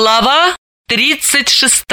Глава 36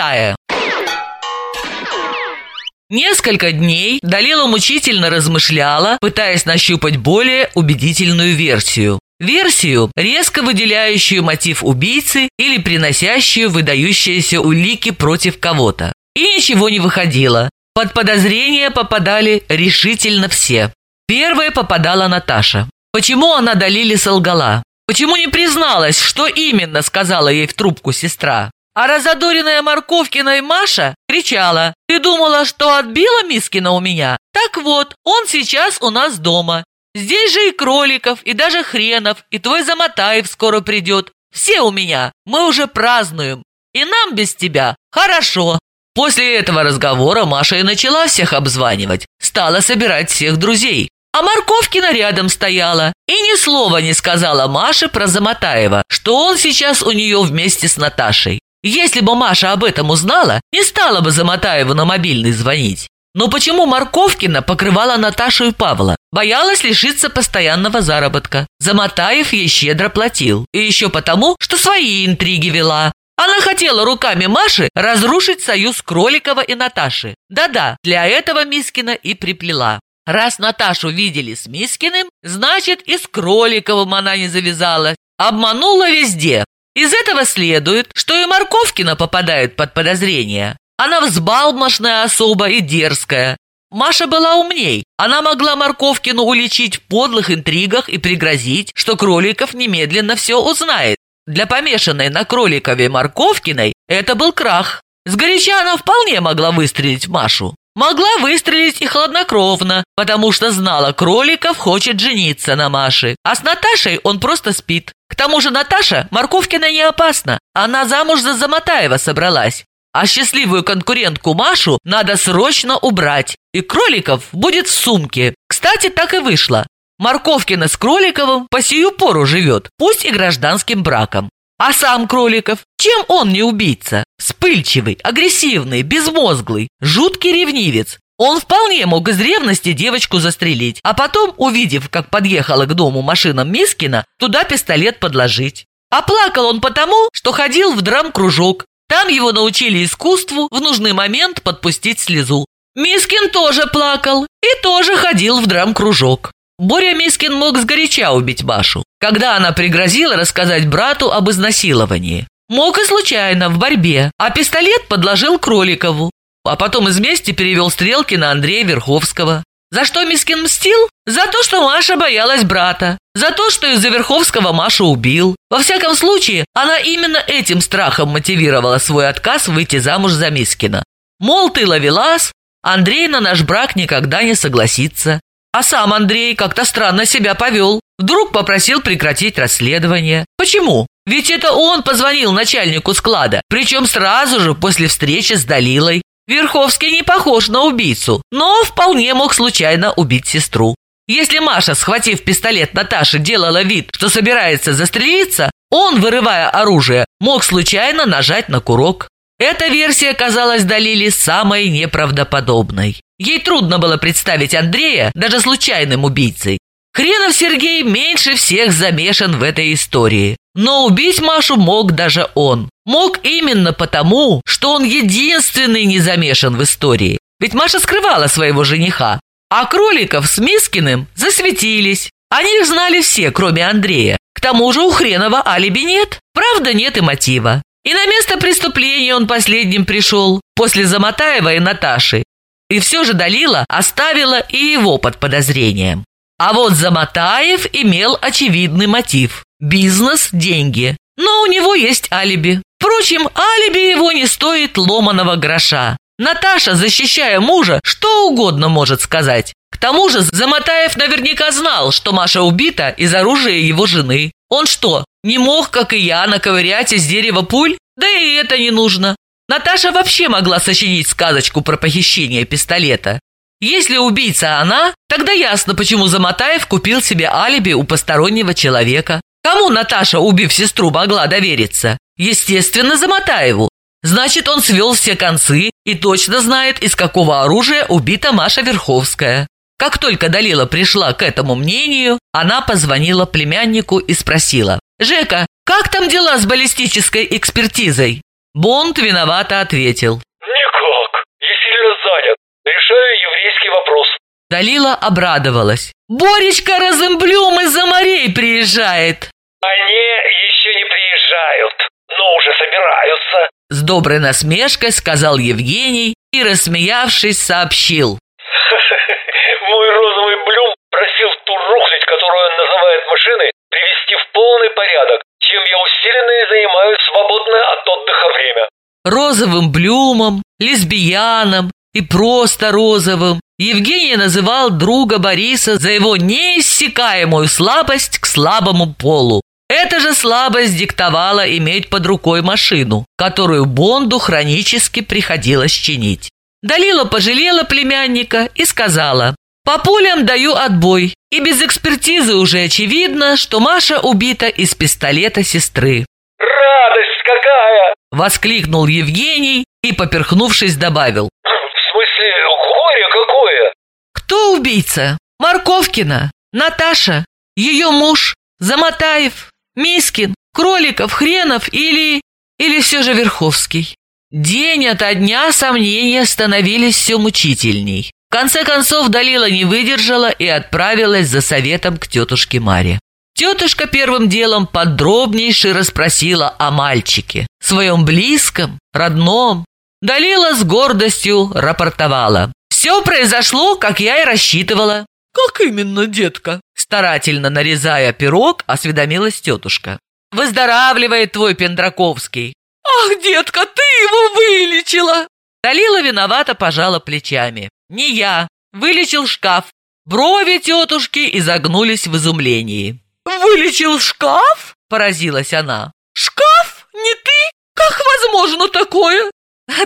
Несколько дней Далила мучительно размышляла, пытаясь нащупать более убедительную версию. Версию, резко выделяющую мотив убийцы или приносящую выдающиеся улики против кого-то. И ничего не выходило. Под подозрение попадали решительно все. Первая попадала Наташа. Почему она Далиле солгала? Почему не призналась, что именно сказала ей в трубку сестра? А разодоренная Морковкина и Маша кричала. «Ты думала, что отбила Мискина у меня? Так вот, он сейчас у нас дома. Здесь же и Кроликов, и даже Хренов, и твой Замотаев скоро придет. Все у меня. Мы уже празднуем. И нам без тебя хорошо». После этого разговора Маша и начала всех обзванивать. Стала собирать всех друзей. А Морковкина рядом стояла и ни слова не сказала Маше про Замотаева, что он сейчас у нее вместе с Наташей. Если бы Маша об этом узнала, не стала бы Замотаеву на мобильный звонить. Но почему Морковкина покрывала Наташу и Павла? Боялась лишиться постоянного заработка. Замотаев ей щедро платил. И еще потому, что свои интриги вела. Она хотела руками Маши разрушить союз Кроликова и Наташи. Да-да, для этого Мискина и приплела. Раз Наташу видели с Мискиным, значит и с Кроликовым она не завязала. Обманула везде. Из этого следует, что и Морковкина попадает под подозрение. Она взбалмошная особа и дерзкая. Маша была умней. Она могла Морковкину уличить в подлых интригах и пригрозить, что Кроликов немедленно все узнает. Для помешанной на Кроликове Морковкиной это был крах. Сгоряча она вполне могла выстрелить в Машу. Могла выстрелить и хладнокровно, потому что знала, Кроликов хочет жениться на Маше, а с Наташей он просто спит. К тому же Наташа Морковкина не опасна, она замуж за Замотаева собралась. А счастливую конкурентку Машу надо срочно убрать, и Кроликов будет в сумке. Кстати, так и вышло. Морковкина с Кроликовым по сию пору живет, пусть и гражданским браком. А сам Кроликов, чем он не убийца? Вспыльчивый, агрессивный, безмозглый, жуткий ревнивец. Он вполне мог из ревности девочку застрелить, а потом, увидев, как подъехала к дому машина Мискина, туда пистолет подложить. А плакал он потому, что ходил в драм-кружок. Там его научили искусству в нужный момент подпустить слезу. Мискин тоже плакал и тоже ходил в драм-кружок. Боря Мискин мог сгоряча убить Машу, когда она пригрозила рассказать брату об изнасиловании. Мог и случайно, в борьбе, а пистолет подложил Кроликову. А потом из мести перевел стрелки на Андрея Верховского. За что Мискин мстил? За то, что Маша боялась брата. За то, что из-за Верховского Машу убил. Во всяком случае, она именно этим страхом мотивировала свой отказ выйти замуж за Мискина. Мол, ты ловелас, Андрей на наш брак никогда не согласится. А сам Андрей как-то странно себя повел. Вдруг попросил прекратить расследование. Почему? Ведь это он позвонил начальнику склада, причем сразу же после встречи с Далилой. Верховский не похож на убийцу, но вполне мог случайно убить сестру. Если Маша, схватив пистолет Наташи, делала вид, что собирается застрелиться, он, вырывая оружие, мог случайно нажать на курок. Эта версия казалась Далиле самой неправдоподобной. Ей трудно было представить Андрея даже случайным убийцей. Хренов Сергей меньше всех замешан в этой истории. Но убить Машу мог даже он. Мог именно потому, что он единственный не замешан в истории. Ведь Маша скрывала своего жениха. А Кроликов с Мискиным засветились. О них знали все, кроме Андрея. К тому же у Хренова алиби нет. Правда, нет и мотива. И на место преступления он последним пришел, после Замотаева и Наташи. И все же Далила оставила и его под подозрением. А вот Замотаев имел очевидный мотив – бизнес, деньги. Но у него есть алиби. Впрочем, алиби его не стоит ломаного гроша. Наташа, защищая мужа, что угодно может сказать. К тому же Замотаев наверняка знал, что Маша убита из оружия его жены. Он что, не мог, как и я, наковырять из дерева пуль? Да и это не нужно. Наташа вообще могла сочинить сказочку про похищение пистолета. Если убийца она, тогда ясно, почему Замотаев купил себе алиби у постороннего человека. Кому Наташа, убив сестру, могла довериться? Естественно, Замотаеву. Значит, он свел все концы и точно знает, из какого оружия убита Маша Верховская. Как только Далила пришла к этому мнению, она позвонила племяннику и спросила. «Жека, Как там дела с баллистической экспертизой?» Бонд виновато ответил. Никак. Я сильно занят. Решаю еврейский вопрос. Далила обрадовалась. «Боречка Розенблюм из-за морей приезжает!» Они еще не приезжают, но уже собираются. С доброй насмешкой сказал Евгений и, рассмеявшись, сообщил. Мой розовый блюм просил ту рухлядь, которую он называет машиной, привести в полный порядок, чем я усиленно и занимаюсь свободное от отдыха время. Розовым блюмом, лесбияном и просто розовым Евгений называл друга Бориса за его неиссякаемую слабость к слабому полу. Эта же слабость диктовала иметь под рукой машину, которую Бонду хронически приходилось чинить. Далила пожалела племянника и сказала, «По пулям даю отбой, и без экспертизы уже очевидно, что Маша убита из пистолета сестры». «Радость какая!» – воскликнул Евгений и, поперхнувшись, добавил. «В смысле, горе какое?» «Кто убийца? Марковкина, Наташа, ее муж, Заматаев, Мискин, Кроликов, Хренов или... или все же Верховский?» День ото дня сомнения становились все мучительней. Конце концов Далила не выдержала и отправилась за советом к тетушке Маре. Тетушка первым делом подробнейше расспросила о мальчике, своем близком, родном. Далила с гордостью рапортовала. «Все произошло, как я и рассчитывала». «Как именно, детка?» Старательно нарезая пирог, осведомилась тетушка. «Выздоравливает твой Пендраковский. «Ах, детка, ты его вылечила!» Далила виновато пожала плечами. «Не я. Вылечил шкаф». Брови тетушки изогнулись в изумлении. «Вылечил шкаф?» – поразилась она. «Шкаф? Не ты? Как возможно такое?»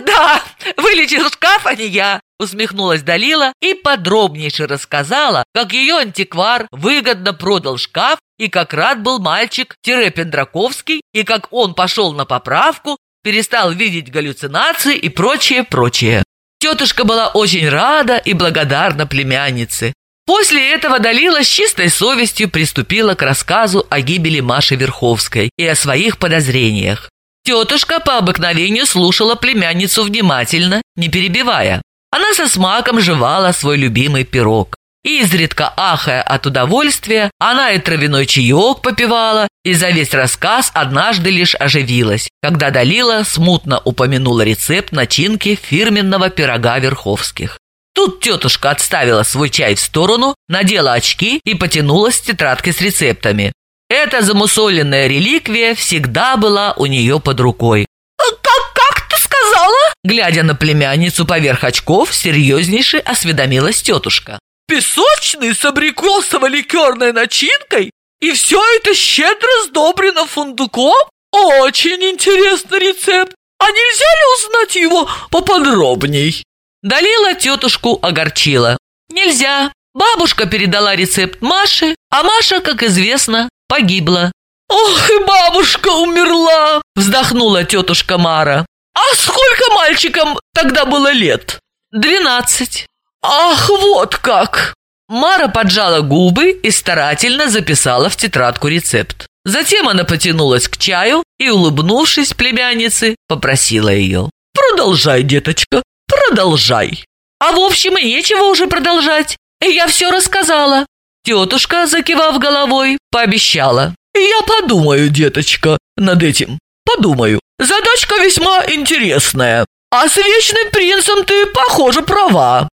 «Да, вылечил шкаф, а не я», – усмехнулась Далила и подробнейше рассказала, как ее антиквар выгодно продал шкаф и как рад был мальчик-пендраковский, и как он пошел на поправку, перестал видеть галлюцинации и прочее, прочее. Тетушка была очень рада и благодарна племяннице. После этого Далила с чистой совестью приступила к рассказу о гибели Маши Верховской и о своих подозрениях. Тетушка по обыкновению слушала племянницу внимательно, не перебивая. Она со смаком жевала свой любимый пирог. И изредка ахая от удовольствия, она и травяной чаек попивала, и за весь рассказ однажды лишь оживилась, когда Далила смутно упомянула рецепт начинки фирменного пирога Верховских. Тут тетушка отставила свой чай в сторону, надела очки и потянулась с тетрадкой с рецептами. Эта замусоленная реликвия всегда была у нее под рукой. «Как, как ты сказала?» Глядя на племянницу поверх очков, серьезнейше осведомилась тетушка. «Песочный с абрикосово-ликерной начинкой? И все это щедро сдобрено фундуком? Очень интересный рецепт! А нельзя ли узнать его поподробней?» Далила тетушку огорчила. «Нельзя. Бабушка передала рецепт Маше, а Маша, как известно, погибла. «Ох, и бабушка умерла!» – вздохнула тетушка Мара. «А сколько мальчикам тогда было лет?» «Двенадцать». «Ах, вот как!» Мара поджала губы и старательно записала в тетрадку рецепт. Затем она потянулась к чаю и, улыбнувшись племяннице, попросила ее. «Продолжай, деточка, продолжай!» «А в общем и нечего уже продолжать. Я все рассказала. Тетушка, закивав головой, пообещала. «Я подумаю, деточка, над этим. Подумаю. Задачка весьма интересная. А с Вечным Принцем ты, похоже, права.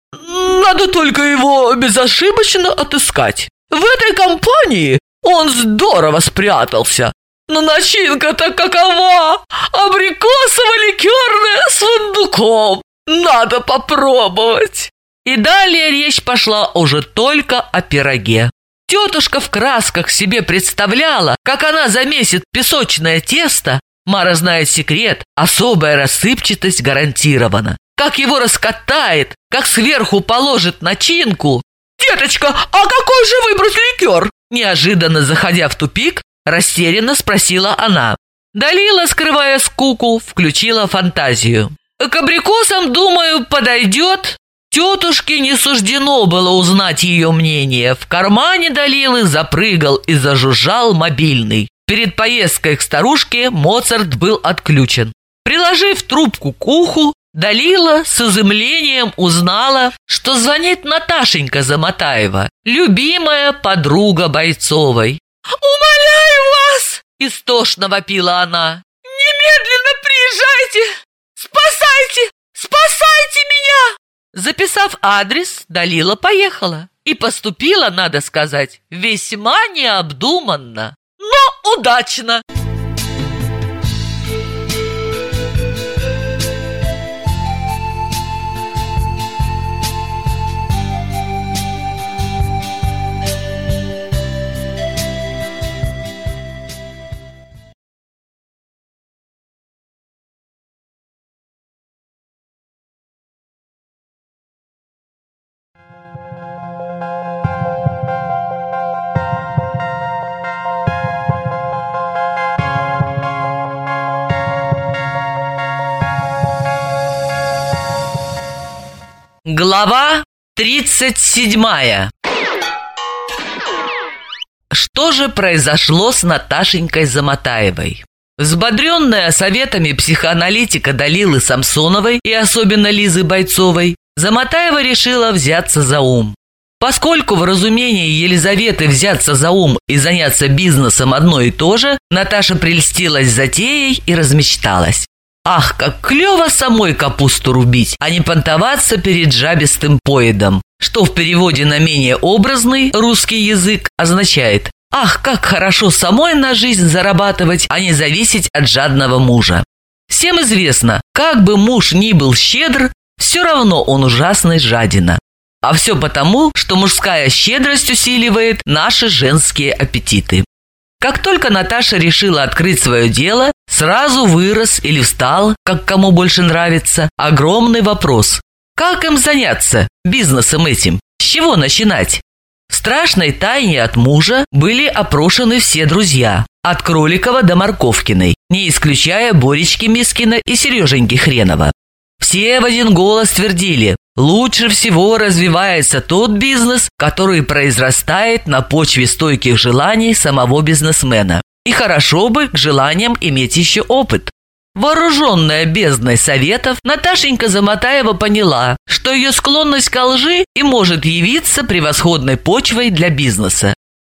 Надо только его безошибочно отыскать. В этой компании он здорово спрятался. Но начинка-то какова? Абрикосово-ликерная с фундуком. Надо попробовать. И далее речь пошла уже только о пироге. Тетушка в красках себе представляла, как она замесит песочное тесто. Мара знает секрет, особая рассыпчатость гарантирована. Как его раскатает, как сверху положит начинку. «Деточка, а какой же выбрать ликер?» Неожиданно заходя в тупик, растерянно спросила она. Далила, скрывая скуку, включила фантазию. «К абрикосам, думаю, подойдет Тетушке не суждено было узнать ее мнение. В кармане Далилы запрыгал и зажужжал мобильный. Перед поездкой к старушке Моцарт был отключен. Приложив трубку к уху, Далила с изумлением узнала, что звонит Наташенька Замотаева, любимая подруга Бойцовой. «Умоляю вас!» – истошно вопила она. «Немедленно приезжайте! Спасайте! Спасайте меня!» Записав адрес, Далила поехала. И поступила, надо сказать, весьма необдуманно, но удачно. Глава 37 Что же произошло с Наташенькой Замотаевой? Взбодренная советами психоаналитика Далилы Самсоновой и особенно Лизы Бойцовой, Замотаева решила взяться за ум. Поскольку в разумении Елизаветы взяться за ум и заняться бизнесом одно и то же, Наташа прельстилась затеей и размечталась. Ах, как клево самой капусту рубить, а не понтоваться перед жабистым поедом, что в переводе на менее образный русский язык означает «Ах, как хорошо самой на жизнь зарабатывать, а не зависеть от жадного мужа». Всем известно, как бы муж ни был щедр, все равно он ужасный жадина. А все потому, что мужская щедрость усиливает наши женские аппетиты. Как только Наташа решила открыть свое дело, сразу вырос или встал, как кому больше нравится, огромный вопрос. Как им заняться бизнесом этим? С чего начинать? В страшной тайне от мужа были опрошены все друзья, от Кроликова до Морковкиной, не исключая Боречки Мискина и Сереженьки Хренова. Все в один голос твердили, лучше всего развивается тот бизнес, который произрастает на почве стойких желаний самого бизнесмена. И хорошо бы к желаниям иметь еще опыт. Вооруженная бездной советов, Наташенька Замотаева поняла, что ее склонность к лжи и может явиться превосходной почвой для бизнеса.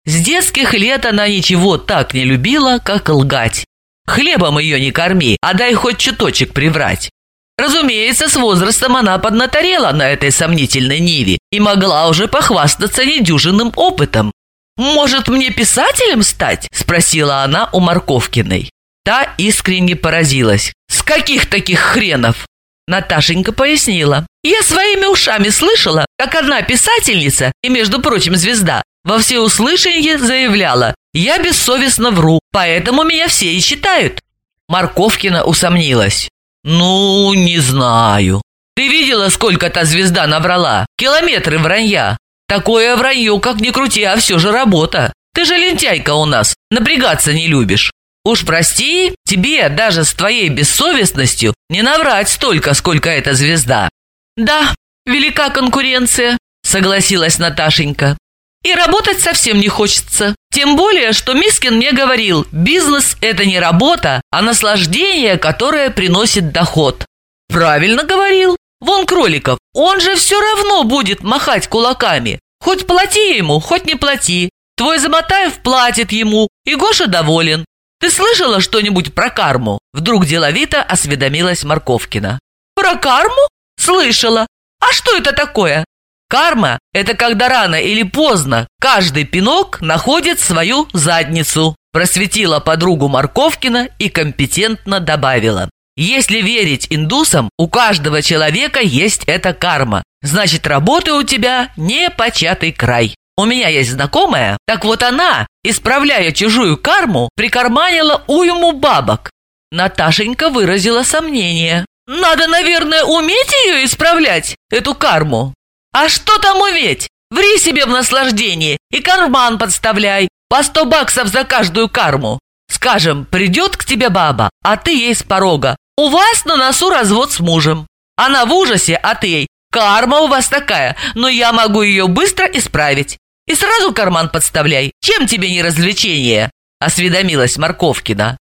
С детских лет она ничего так не любила, как лгать. Хлебом ее не корми, а дай хоть чуточек приврать. Разумеется, с возрастом она поднаторела на этой сомнительной ниве и могла уже похвастаться недюжинным опытом. «Может, мне писателем стать?» – спросила она у Марковкиной. Та искренне поразилась. «С каких таких хренов?» Наташенька пояснила. «Я своими ушами слышала, как одна писательница, и, между прочим, звезда, во всеуслышание заявляла, «Я бессовестно вру, поэтому меня все и читают». Марковкина усомнилась. «Ну, не знаю. Ты видела, сколько та звезда набрала? Километры вранья. Такое вранье, как ни крути, а все же работа. Ты же лентяйка у нас, напрягаться не любишь. Уж прости, тебе даже с твоей бессовестностью не наврать столько, сколько эта звезда». «Да, велика конкуренция», — согласилась Наташенька. «И работать совсем не хочется. Тем более, что Мискин мне говорил, бизнес – это не работа, а наслаждение, которое приносит доход. Правильно говорил. Вон Кроликов, он же все равно будет махать кулаками. Хоть плати ему, хоть не плати. Твой Замотаев платит ему, и Гоша доволен. Ты слышала что-нибудь про карму? Вдруг деловито осведомилась Марковкина. Про карму? Слышала. А что это такое? Карма – это когда рано или поздно каждый пинок находит свою задницу. Просветила подругу Марковкина и компетентно добавила. Если верить индусам, у каждого человека есть эта карма. Значит, работы у тебя не початый край. У меня есть знакомая, так вот она, исправляя чужую карму, прикарманила уйму бабок. Наташенька выразила сомнение. Надо, наверное, уметь ее исправлять, эту карму. А что там уметь? Ври себе в наслаждение и карман подставляй. По сто баксов за каждую карму. Скажем, придет к тебе баба, а ты ей с порога. У вас на носу развод с мужем. Она в ужасе, а ты ей. Карма у вас такая, но я могу ее быстро исправить. И сразу карман подставляй. Чем тебе не развлечение? – осведомилась Марковкина.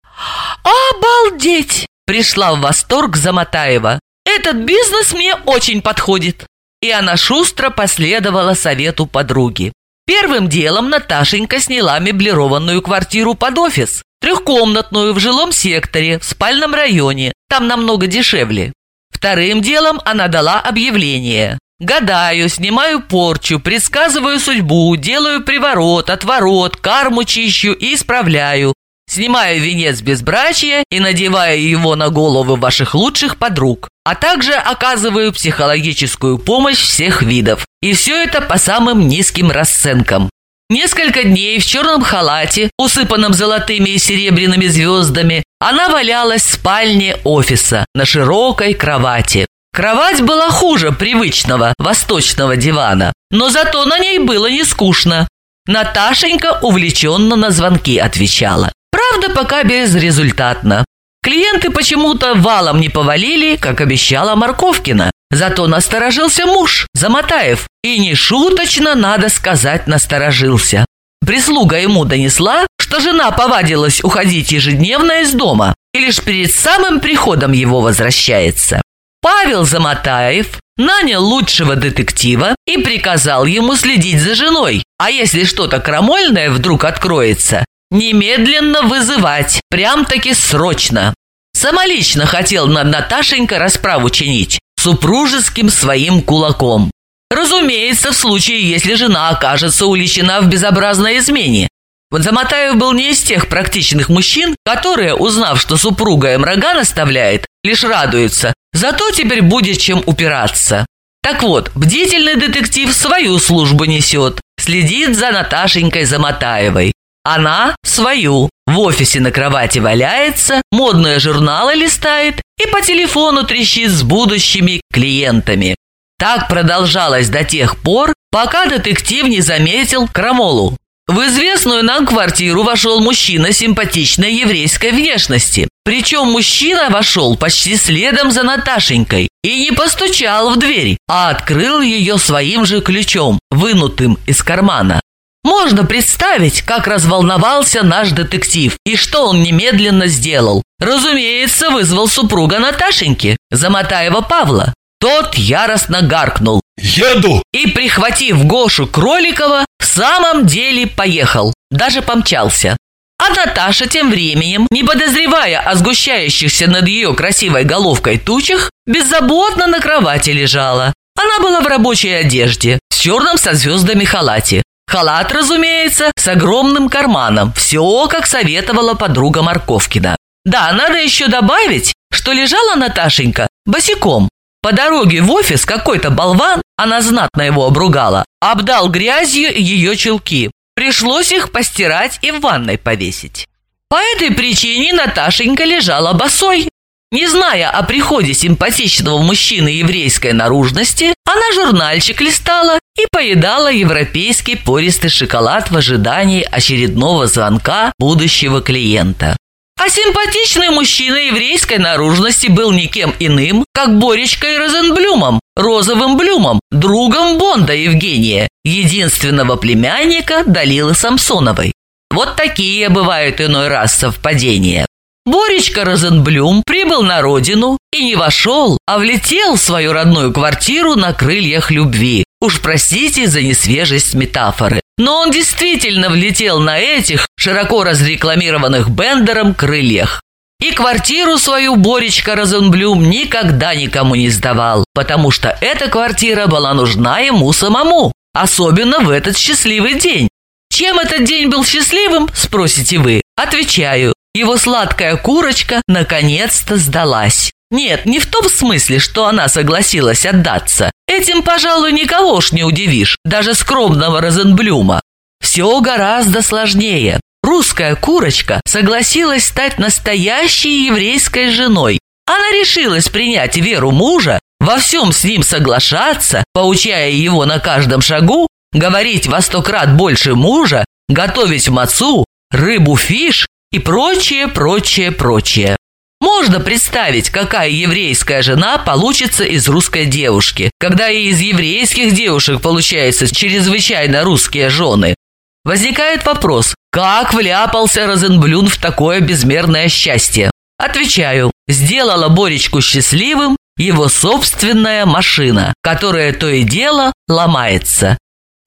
«Обалдеть!» – пришла в восторг Заматаева. «Этот бизнес мне очень подходит!» И она шустро последовала совету подруги. Первым делом Наташенька сняла меблированную квартиру под офис, трехкомнатную в жилом секторе, в спальном районе, там намного дешевле. Вторым делом она дала объявление. Гадаю, снимаю порчу, предсказываю судьбу, делаю приворот, отворот, карму чищу и исправляю. Снимаю венец безбрачия и надеваю его на головы ваших лучших подруг, а также оказываю психологическую помощь всех видов. И все это по самым низким расценкам. Несколько дней в черном халате, усыпанном золотыми и серебряными звездами, она валялась в спальне офиса на широкой кровати. Кровать была хуже привычного восточного дивана, но зато на ней было не скучно. Наташенька увлеченно на звонки отвечала. Правда, пока безрезультатно. Клиенты почему-то валом не повалили, как обещала Марковкина. Зато насторожился муж, Заматаев. И не шуточно, надо сказать, насторожился. Прислуга ему донесла, что жена повадилась уходить ежедневно из дома и лишь перед самым приходом его возвращается. Павел Заматаев нанял лучшего детектива и приказал ему следить за женой, а если что-то крамольное вдруг откроется, немедленно вызывать, прям-таки срочно. Самолично хотел над Наташенькой расправу чинить, супружеским своим кулаком. Разумеется, в случае, если жена окажется уличена в безобразной измене. Вот Заматаев был не из тех практичных мужчин, которые, узнав, что супруга им рога наставляет, лишь радуются, зато теперь будет чем упираться. Так вот, бдительный детектив свою службу несет, следит за Наташенькой Заматаевой. Она свою. В офисе на кровати валяется, модные журналы листает и по телефону трещит с будущими клиентами. Так продолжалось до тех пор, пока детектив не заметил крамолу. В известную нам квартиру вошел мужчина симпатичной еврейской внешности. Причем мужчина вошел почти следом за Наташенькой и не постучал в дверь, а открыл ее своим же ключом, вынутым из кармана. Можно представить, как разволновался наш детектив и что он немедленно сделал. Разумеется, вызвал супруга Наташеньки, Заматаева Павла. Тот яростно гаркнул. «Еду!» И, прихватив Гошу Кроликова, в самом деле поехал, даже помчался. А Наташа тем временем, не подозревая о сгущающихся над ее красивой головкой тучах, беззаботно на кровати лежала. Она была в рабочей одежде, в черном со звездами халате. Халат, разумеется, с огромным карманом. Все, как советовала подруга Марковкина. Да, надо еще добавить, что лежала Наташенька босиком. По дороге в офис какой-то болван, она знатно его обругала, обдал грязью ее чулки. Пришлось их постирать и в ванной повесить. По этой причине Наташенька лежала босой. Не зная о приходе симпатичного мужчины еврейской наружности, она журнальчик листала и поедала европейский пористый шоколад в ожидании очередного звонка будущего клиента. А симпатичный мужчина еврейской наружности был никем иным, как Боречкой Розенблюмом, розовым блюмом, другом Бонда Евгения, единственного племянника Далилы Самсоновой. Вот такие бывают иной раз совпадения. Боречка Розенблюм прибыл на родину и не вошел, а влетел в свою родную квартиру на крыльях любви. Уж простите за несвежесть метафоры. Но он действительно влетел на этих, широко разрекламированных Бендером, крыльях. И квартиру свою Боречка Розенблюм никогда никому не сдавал, потому что эта квартира была нужна ему самому, особенно в этот счастливый день. Чем этот день был счастливым, спросите вы? Отвечаю, его сладкая курочка наконец-то сдалась. Нет, не в том смысле, что она согласилась отдаться. Этим, пожалуй, никого уж не удивишь, даже скромного Розенблюма. Все гораздо сложнее. Русская курочка согласилась стать настоящей еврейской женой. Она решилась принять веру мужа, во всем с ним соглашаться, поучая его на каждом шагу, говорить во сто крат больше мужа, готовить мацу, рыбу-фиш и прочее, прочее, прочее. Можно представить, какая еврейская жена получится из русской девушки, когда и из еврейских девушек получаются чрезвычайно русские жены. Возникает вопрос, как вляпался Розенблюн в такое безмерное счастье? Отвечаю, сделала Боречку счастливым его собственная машина, которая то и дело ломается.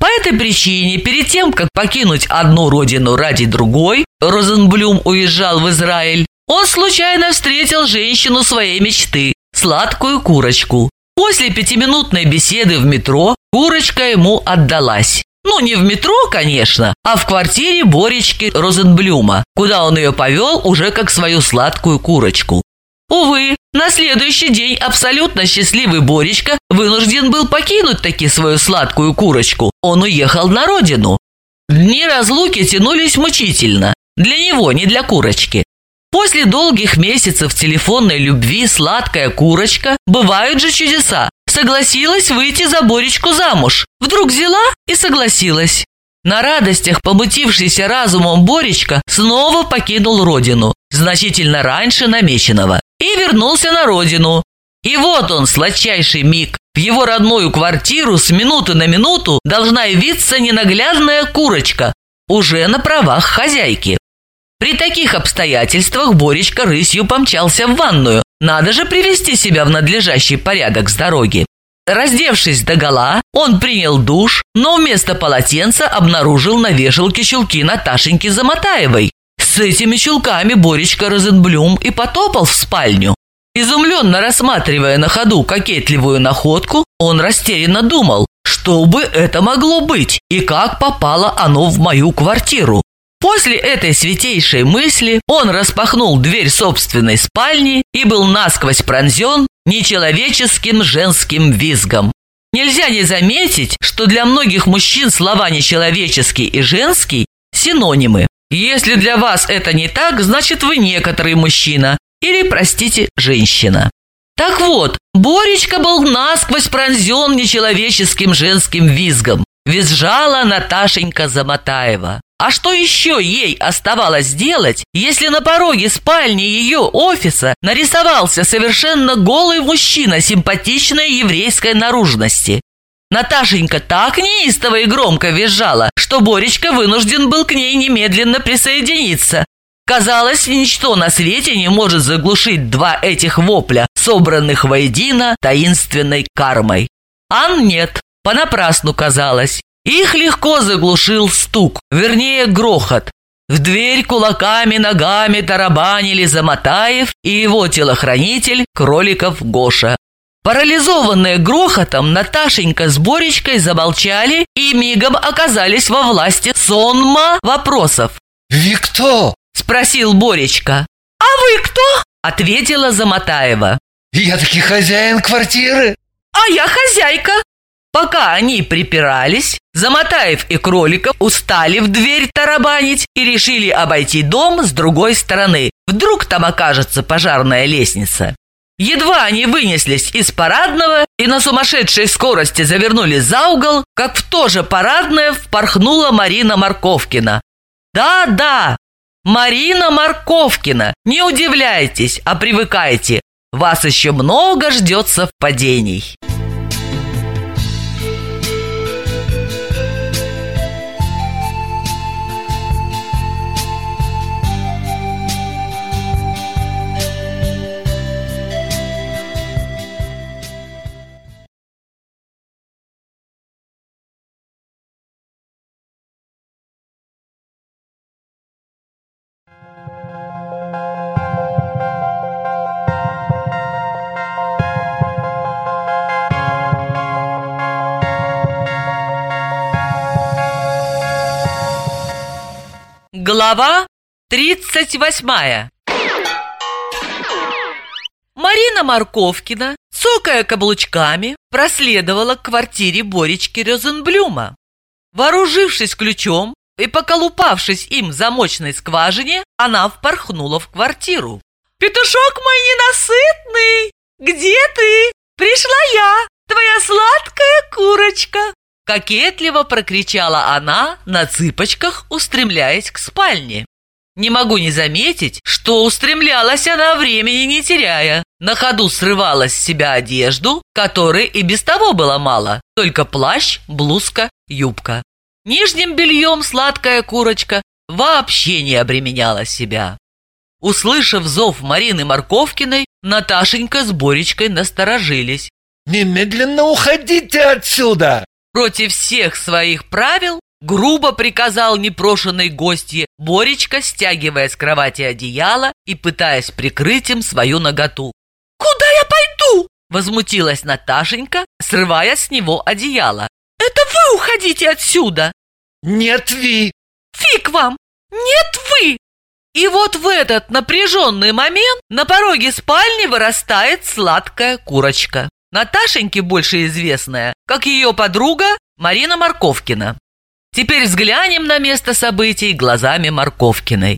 По этой причине, перед тем, как покинуть одну родину ради другой, Розенблюм уезжал в Израиль, он случайно встретил женщину своей мечты – сладкую курочку. После пятиминутной беседы в метро курочка ему отдалась. Ну, не в метро, конечно, а в квартире Боречки Розенблюма, куда он ее повел уже как свою сладкую курочку. Увы, на следующий день абсолютно счастливый Боречка вынужден был покинуть таки свою сладкую курочку. Он уехал на родину. Дни разлуки тянулись мучительно. Для него, не для курочки. После долгих месяцев телефонной любви сладкая курочка, бывают же чудеса, согласилась выйти за Боречку замуж. Вдруг взяла и согласилась. На радостях помутившийся разумом Боречка снова покинул родину, значительно раньше намеченного, и вернулся на родину. И вот он, сладчайший миг. В его родную квартиру с минуты на минуту должна явиться ненаглядная курочка, уже на правах хозяйки. При таких обстоятельствах Боречка рысью помчался в ванную. Надо же привести себя в надлежащий порядок с дороги. Раздевшись догола, он принял душ, но вместо полотенца обнаружил на вешалке чулки Наташеньки Замотаевой. С этими чулками Боречка Розенблюм и потопал в спальню. Изумленно рассматривая на ходу кокетливую находку, он растерянно думал, что бы это могло быть и как попало оно в мою квартиру. После этой святейшей мысли он распахнул дверь собственной спальни и был насквозь пронзен нечеловеческим женским визгом. Нельзя не заметить, что для многих мужчин слова «нечеловеческий» и «женский» – синонимы. Если для вас это не так, значит вы некоторый мужчина или, простите, женщина. Так вот, Боречка был насквозь пронзен нечеловеческим женским визгом. Визжала Наташенька Замотаева. А что еще ей оставалось делать, если на пороге спальни ее офиса нарисовался совершенно голый мужчина симпатичной еврейской наружности? Наташенька так неистово и громко визжала, что Боречка вынужден был к ней немедленно присоединиться. Казалось, ничто на свете не может заглушить два этих вопля, собранных воедино таинственной кармой. Ан нет, понапрасну казалось. Их легко заглушил стук, вернее грохот. В дверь кулаками, ногами тарабанили Замотаев и его телохранитель Кроликов Гоша. Парализованные грохотом, Наташенька с Боречкой замолчали и мигом оказались во власти сонма вопросов. «Вы кто?» – спросил Боречка. «А вы кто?» – ответила Замотаева. «Я таки хозяин квартиры». «А я хозяйка», Пока они припирались, Замотаев и Кроликов устали в дверь тарабанить и решили обойти дом с другой стороны. Вдруг там окажется пожарная лестница. Едва они вынеслись из парадного и на сумасшедшей скорости завернули за угол, как в то же парадное впорхнула Марина Марковкина. Да-да, Марина Марковкина, не удивляйтесь, а привыкайте. Вас еще много ждет совпадений. Глава 38 Марина Марковкина, цокая каблучками, проследовала к квартире Боречки Розенблюма. Вооружившись ключом и поколупавшись им в замочной скважине, она впорхнула в квартиру. «Петушок мой ненасытный! Где ты? Пришла я, твоя сладкая курочка!» Кокетливо прокричала она на цыпочках, устремляясь к спальне. Не могу не заметить, что устремлялась она времени не теряя. На ходу срывала с себя одежду, которой и без того было мало, только плащ, блузка, юбка. Нижним бельем сладкая курочка вообще не обременяла себя. Услышав зов Марины Марковкиной, Наташенька с Боречкой насторожились. Немедленно уходите отсюда! Против всех своих правил грубо приказал непрошенной гостье Боречка, стягивая с кровати одеяло и пытаясь прикрыть им свою наготу. «Куда я пойду?» – возмутилась Наташенька, срывая с него одеяло. «Это вы уходите отсюда!» Нет, Ви! «Фиг вам! Нет вы!» И вот в этот напряженный момент на пороге спальни вырастает сладкая курочка. Наташеньке больше известная, как ее подруга Марина Марковкина. Теперь взглянем на место событий глазами Марковкиной.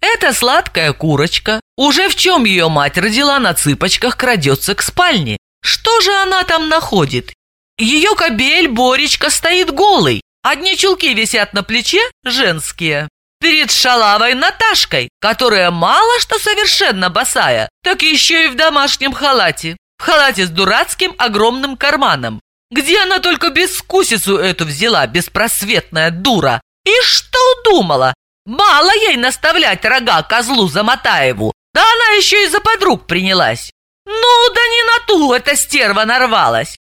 Эта сладкая курочка, уже в чем ее мать родила на цыпочках, крадется к спальне. Что же она там находит? Ее кобель Боречка стоит голый, одни чулки висят на плече, женские. Перед шалавой Наташкой, которая мало что совершенно босая, так еще и в домашнем халате. В халате с дурацким огромным карманом. Где она только бескусицу эту взяла, беспросветная дура? И что думала? Мало ей наставлять рога козлу Заматаеву, да она еще и за подруг принялась. Ну, да не на ту эта стерва нарвалась.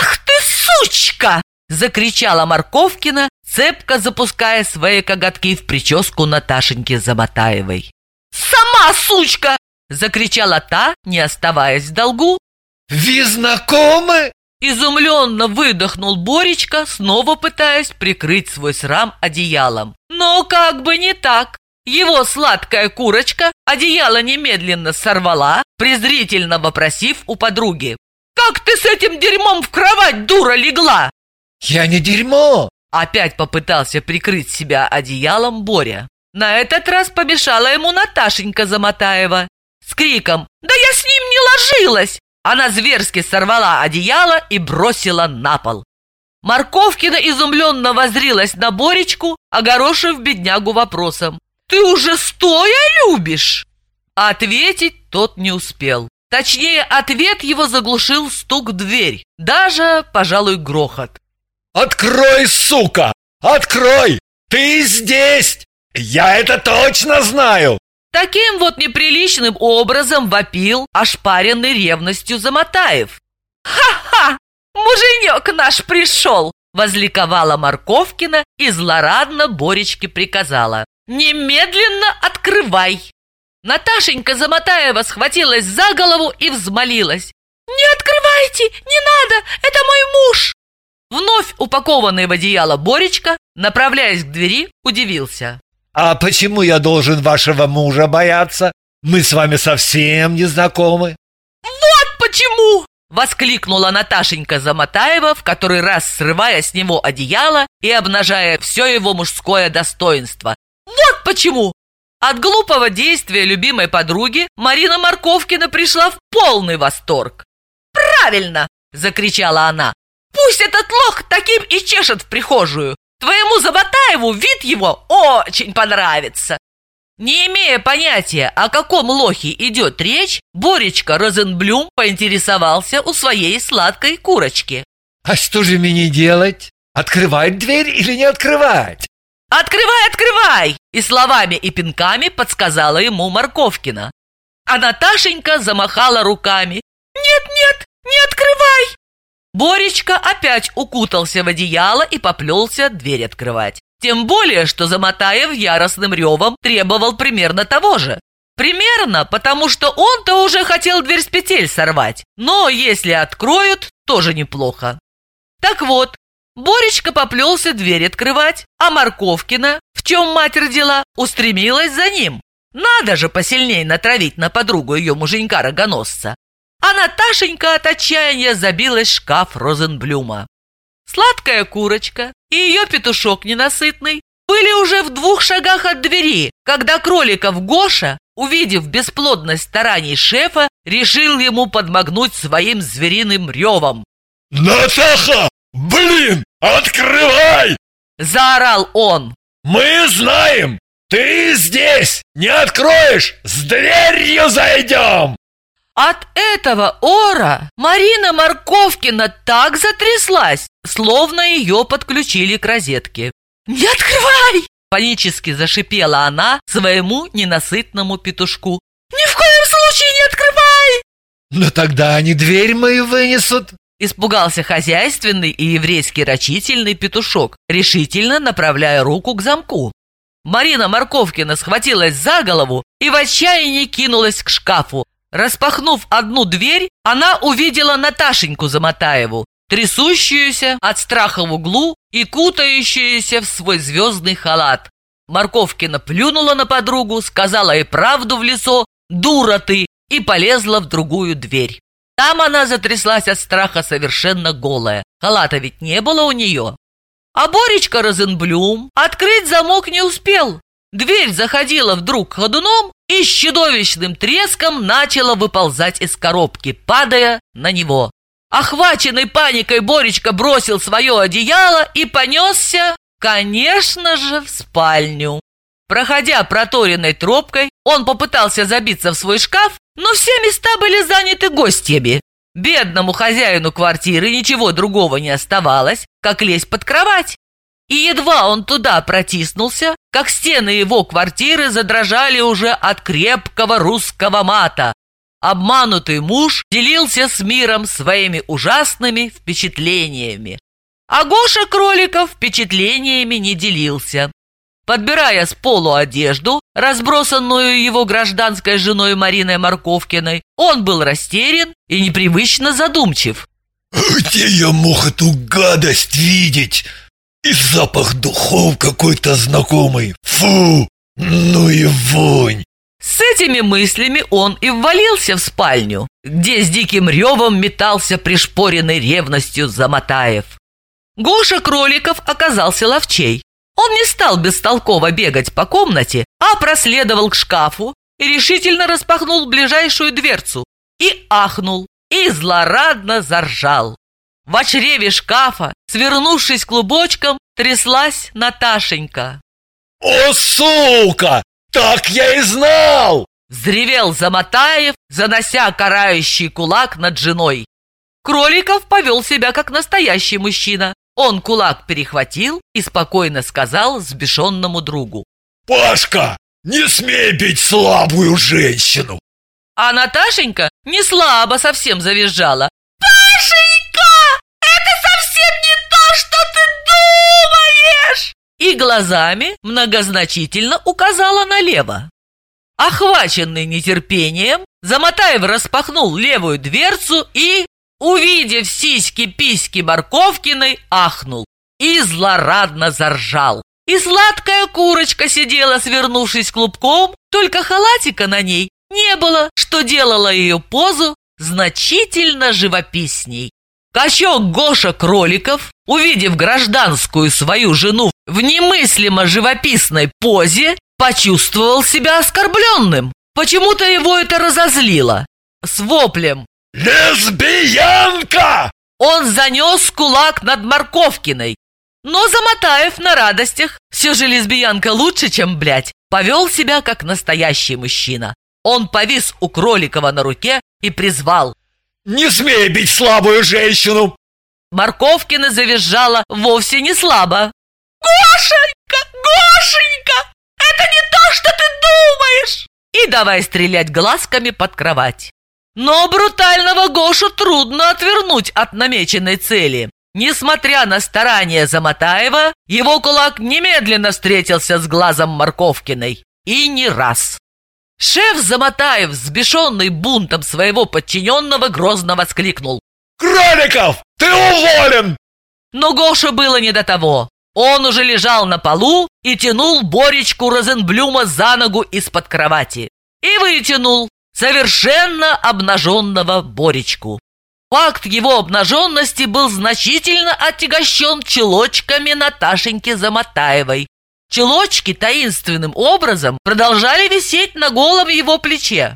«Ах ты, сучка!» – закричала Марковкина, цепко запуская свои коготки в прическу Наташеньки Заматаевой. «Сама сучка!» – закричала та, не оставаясь в долгу. Ви знакомы? Изумленно выдохнул Боречка, снова пытаясь прикрыть свой срам одеялом. Но как бы не так. Его сладкая курочка одеяло немедленно сорвала, презрительно вопросив у подруги. «Как ты с этим дерьмом в кровать, дура, легла?» Я не дерьмо! Опять попытался прикрыть себя одеялом Боря. На этот раз помешала ему Наташенька Заматаева. С криком «Да я с ним не ложилась!» Она зверски сорвала одеяло и бросила на пол. Морковкина изумленно возрилась на Боречку, огорошив беднягу вопросом. «Ты уже стоя любишь?» Ответить тот не успел. Точнее, ответ его заглушил стук в дверь, даже, пожалуй, грохот. Открой, сука! Открой! Ты здесь! Я это точно знаю! Таким вот неприличным образом вопил ошпаренный ревностью Заматаев. «Ха-ха! Муженек наш пришел!» Возликовала Марковкина и злорадно Боречке приказала. «Немедленно открывай!» Наташенька Заматаева схватилась за голову и взмолилась. «Не открывайте! Не надо! Это мой муж!» Вновь упакованный в одеяло Боречка, направляясь к двери, удивился. А почему я должен вашего мужа бояться? Мы с вами совсем не знакомы. «Вот почему!» — воскликнула Наташенька Заматаева, в который раз срывая с него одеяло и обнажая все его мужское достоинство. «Вот почему!» От глупого действия любимой подруги Марина Марковкина пришла в полный восторг. «Правильно!» — закричала она. «Пусть этот лох таким и чешет в прихожую! Твоему Забатаеву вид его очень понравится!» Не имея понятия, о каком лохе идет речь, Боречка Розенблюм поинтересовался у своей сладкой курочки. А что же мне делать? Открывать дверь или не открывать? «Открывай, открывай!» И словами и пинками подсказала ему Морковкина. А Наташенька замахала руками. «Нет, нет, не открывай! Боречка опять укутался в одеяло и поплелся дверь открывать. Тем более, что Заматаев яростным ревом требовал примерно того же. Примерно, потому что он-то уже хотел дверь с петель сорвать. Но если откроют, тоже неплохо. Так вот, Боречка поплелся дверь открывать, а Марковкина, в чем мать родила, устремилась за ним. Надо же посильнее натравить на подругу ее муженька-рогоносца а Наташенька от отчаяния забилась в шкаф Розенблюма. Сладкая курочка и ее петушок ненасытный были уже в двух шагах от двери, когда кроликов Гоша, увидев бесплодность стараний шефа, решил ему подмогнуть своим звериным ревом. Натаха! Блин! Открывай! Заорал он. Мы знаем! Ты здесь! Не откроешь! С дверью зайдем! От этого ора Марина Марковкина так затряслась, словно ее подключили к розетке. «Не открывай!» – панически зашипела она своему ненасытному петушку. «Ни в коем случае не открывай!» Но тогда они дверь мою вынесут. Испугался хозяйственный и еврейский рачительный петушок, решительно направляя руку к замку. Марина Марковкина схватилась за голову и в отчаянии кинулась к шкафу. Распахнув одну дверь, она увидела Наташеньку Замотаеву, трясущуюся от страха в углу и кутающуюся в свой звездный халат. Марковкина плюнула на подругу, сказала ей правду в лицо «Дура ты!» и полезла в другую дверь. Там она затряслась от страха совершенно голая. Халата ведь не было у нее. А Боречка Розенблюм открыть замок не успел. Дверь заходила вдруг ходуном и с чудовищным треском начала выползать из коробки, падая на него. Охваченный паникой Боречка бросил свое одеяло и понесся, конечно же, в спальню. Проходя проторенной тропкой, он попытался забиться в свой шкаф, но все места были заняты гостями. Бедному хозяину квартиры ничего другого не оставалось, как лезть под кровать. И едва он туда протиснулся, как стены его квартиры задрожали уже от крепкого русского мата. Обманутый муж делился с миром своими ужасными впечатлениями. А Гоша Кроликов впечатлениями не делился. Подбирая с полу одежду, разбросанную его гражданской женой Мариной Марковкиной, он был растерян и непривычно задумчив. Где я мог эту гадость видеть? И запах духов какой-то знакомый. Фу! Ну и вонь! С этими мыслями он и ввалился в спальню, где с диким ревом метался пришпоренный ревностью Замотаев. Гоша Кроликов оказался ловчей. Он не стал бестолково бегать по комнате, а проследовал к шкафу и решительно распахнул ближайшую дверцу и ахнул, и злорадно заржал. В чреве шкафа, свернувшись клубочком, тряслась Наташенька. О, сука! Так я и знал! Взревел Замотаев, занося карающий кулак над женой. Кроликов повел себя как настоящий мужчина. Он кулак перехватил и спокойно сказал сбешенному другу. «Пашка, не смей бить слабую женщину!» А Наташенька не слабо совсем завизжала. И глазами многозначительно указала налево. Охваченный нетерпением, Замотаев распахнул левую дверцу и увидев сиськи-письки Марковкиной, ахнул и злорадно заржал. И сладкая курочка сидела, свернувшись клубком, только халатика на ней не было, что делало ее позу значительно живописней. Качок Гоша Кроликов, увидев гражданскую свою жену в немыслимо живописной позе, почувствовал себя оскорбленным. Почему-то его это разозлило. С воплем «Лесбиянка!» Он занес кулак над Марковкиной. Но Замотаев на радостях, все же лесбиянка лучше, чем блядь, повел себя как настоящий мужчина. Он повис у Кроликова на руке и призвал. «Не смей бить слабую женщину!» Марковкина завизжала вовсе не слабо. «Гошенька! Гошенька! Это не то, что ты думаешь!» И давай стрелять глазками под кровать. Но брутального Гошу трудно отвернуть от намеченной цели. Несмотря на старания Замотаева, его кулак немедленно встретился с глазом Марковкиной. И не раз. Шеф Замотаев, сбешенный бунтом своего подчиненного, грозно воскликнул. «Кроликов, ты уволен!» Но Гоша было не до того. Он уже лежал на полу и тянул Боречку Розенблюма за ногу из-под кровати. И вытянул, совершенно обнаженного Боречку. Факт его обнаженности был значительно отягощен челочками Наташеньки Замотаевой. Челочки таинственным образом продолжали висеть на голом его плече.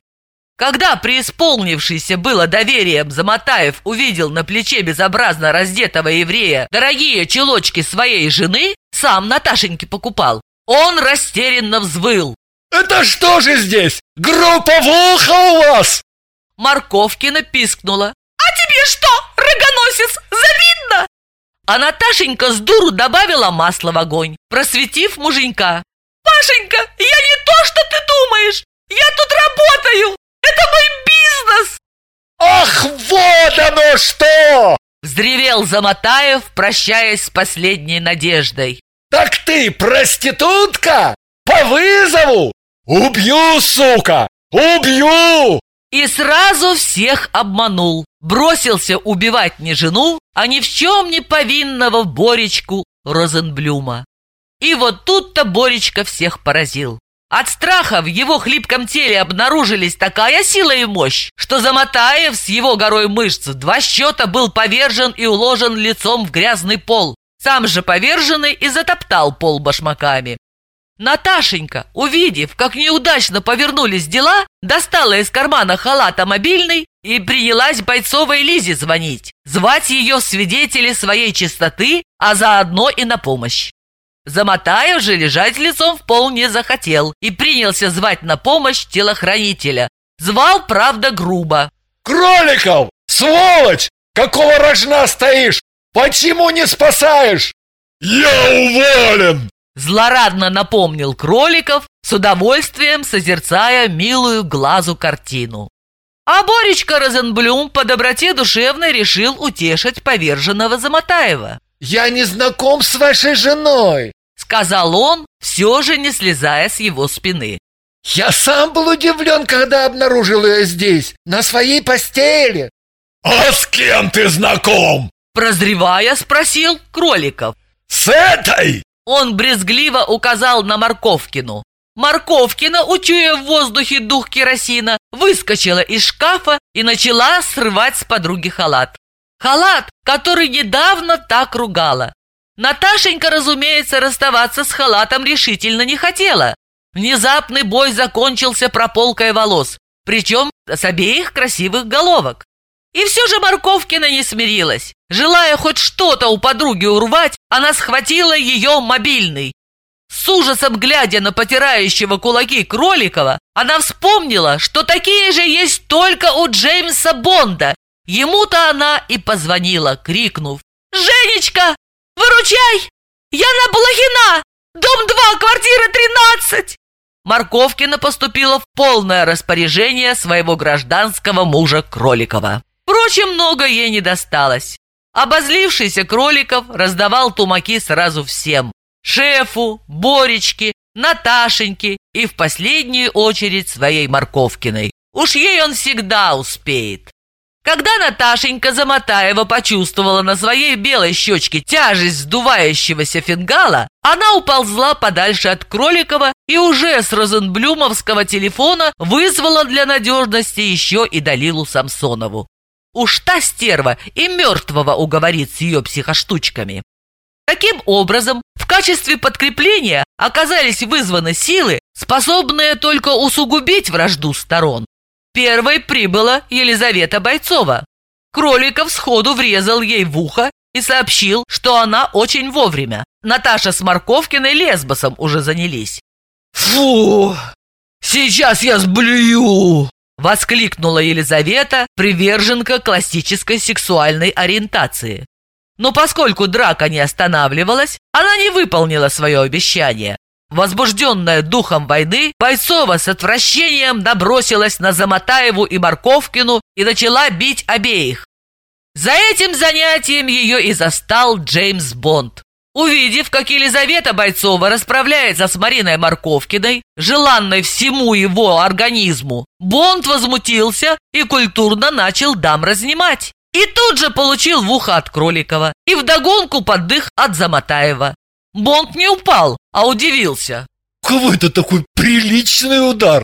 Когда преисполнившийся было доверием Замотаев увидел на плече безобразно раздетого еврея дорогие челочки своей жены, сам Наташеньке покупал, он растерянно взвыл. «Это что же здесь? Групповуха у вас?» Морковкина пискнула. «А тебе что, рогоносец, завидно?» А Наташенька с дуру добавила масла в огонь, просветив муженька. «Пашенька, я не то, что ты думаешь! Я тут работаю! Это мой бизнес!» Ах, вот оно что! Взревел Заматаев, прощаясь с последней надеждой. Так ты проститутка? По вызову? Убью, сука! Убью! И сразу всех обманул. Бросился убивать не жену, а ни в чем не повинного Боречку Розенблюма. И вот тут-то Боречка всех поразил. От страха в его хлипком теле обнаружились такая сила и мощь, что Замотаев с его горой мышц два счета был повержен и уложен лицом в грязный пол. Сам же поверженный и затоптал пол башмаками. Наташенька, увидев, как неудачно повернулись дела, достала из кармана халата мобильный и принялась бойцовой Лизе звонить, звать ее свидетели своей чистоты, а заодно и на помощь. Замотаев же лежать лицом в пол не захотел и принялся звать на помощь телохранителя. Звал, правда, грубо. Кроликов! Сволочь! Какого рожна стоишь? Почему не спасаешь? Я уволен! Злорадно напомнил Кроликов, с удовольствием созерцая милую глазу картину. А Боречка Розенблюм по доброте душевной решил утешить поверженного Замотаева. Я не знаком с вашей женой, сказал он, все же не слезая с его спины. Я сам был удивлен, когда обнаружил ее здесь, на своей постели. А с кем ты знаком? Прозревая, спросил Кроликов. С этой? Он брезгливо указал на Морковкину. Морковкина, учуя в воздухе дух керосина, выскочила из шкафа и начала срывать с подруги халат. Халат, который недавно так ругала. Наташенька, разумеется, расставаться с халатом решительно не хотела. Внезапный бой закончился прополкой волос, причем с обеих красивых головок. И все же Морковкина не смирилась. Желая хоть что-то у подруги урвать, она схватила ее мобильный. С ужасом глядя на потирающего кулаки Кроликова, она вспомнила, что такие же есть только у Джеймса Бонда, Ему-то она и позвонила, крикнув «Женечка, выручай! Я на Блохина! Дом 2, квартира 13!» Марковкина поступила в полное распоряжение своего гражданского мужа Кроликова. Впрочем, много ей не досталось. Обозлившийся Кроликов раздавал тумаки сразу всем. Шефу, Боречке, Наташеньке и в последнюю очередь своей Марковкиной. Уж ей он всегда успеет. Когда Наташенька Замотаева почувствовала на своей белой щечке тяжесть сдувающегося фингала, она уползла подальше от Кроликова и уже с розенблюмовского телефона вызвала для надежности еще и Далилу Самсонову. Уж та стерва и мертвого уговорит с ее психоштучками. Таким образом, в качестве подкрепления оказались вызваны силы, способные только усугубить вражду сторон. Первой прибыла Елизавета Бойцова. Кроликов сходу врезал ей в ухо и сообщил, что она очень вовремя. Наташа с Морковкиной лесбосом уже занялись. «Фу! Сейчас я сблюю!» Воскликнула Елизавета, приверженка классической сексуальной ориентации. Но поскольку драка не останавливалась, она не выполнила свое обещание Возбужденная духом войны, Бойцова с отвращением набросилась на Замотаеву и Марковкину и начала бить обеих. За этим занятием ее и застал Джеймс Бонд. Увидев, как Елизавета Бойцова расправляется с Мариной Марковкиной, желанной всему его организму, Бонд возмутился и культурно начал дам разнимать. И тут же получил в ухо от Кроликова и вдогонку поддых от Замотаева. Бонд не упал, а удивился. Кого это такой приличный удар?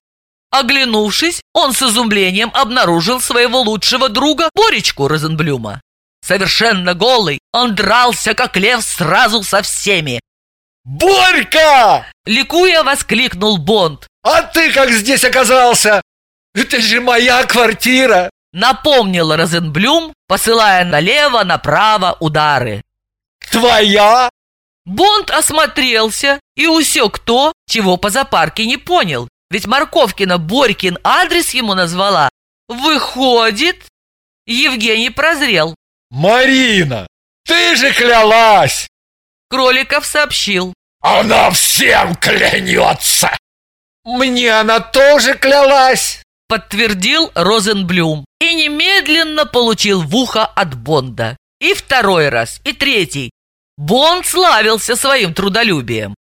Оглянувшись, он с изумлением обнаружил своего лучшего друга Боречку Розенблюма. Совершенно голый, он дрался, как лев, сразу со всеми. «Борька!» — ликуя воскликнул Бонд. «А ты как здесь оказался? Это же моя квартира!» Напомнил Розенблюм, посылая налево-направо удары. «Твоя?» Бонд осмотрелся и усек то, чего по запарке не понял. Ведь Марковкина Борькин адрес ему назвала. Выходит, Евгений прозрел. «Марина, Ты же клялась! Кроликов сообщил. Она всем клянется! Мне она тоже клялась! Подтвердил Розенблюм и немедленно получил в ухо от Бонда. И второй раз, и третий. Бонд славился своим трудолюбием.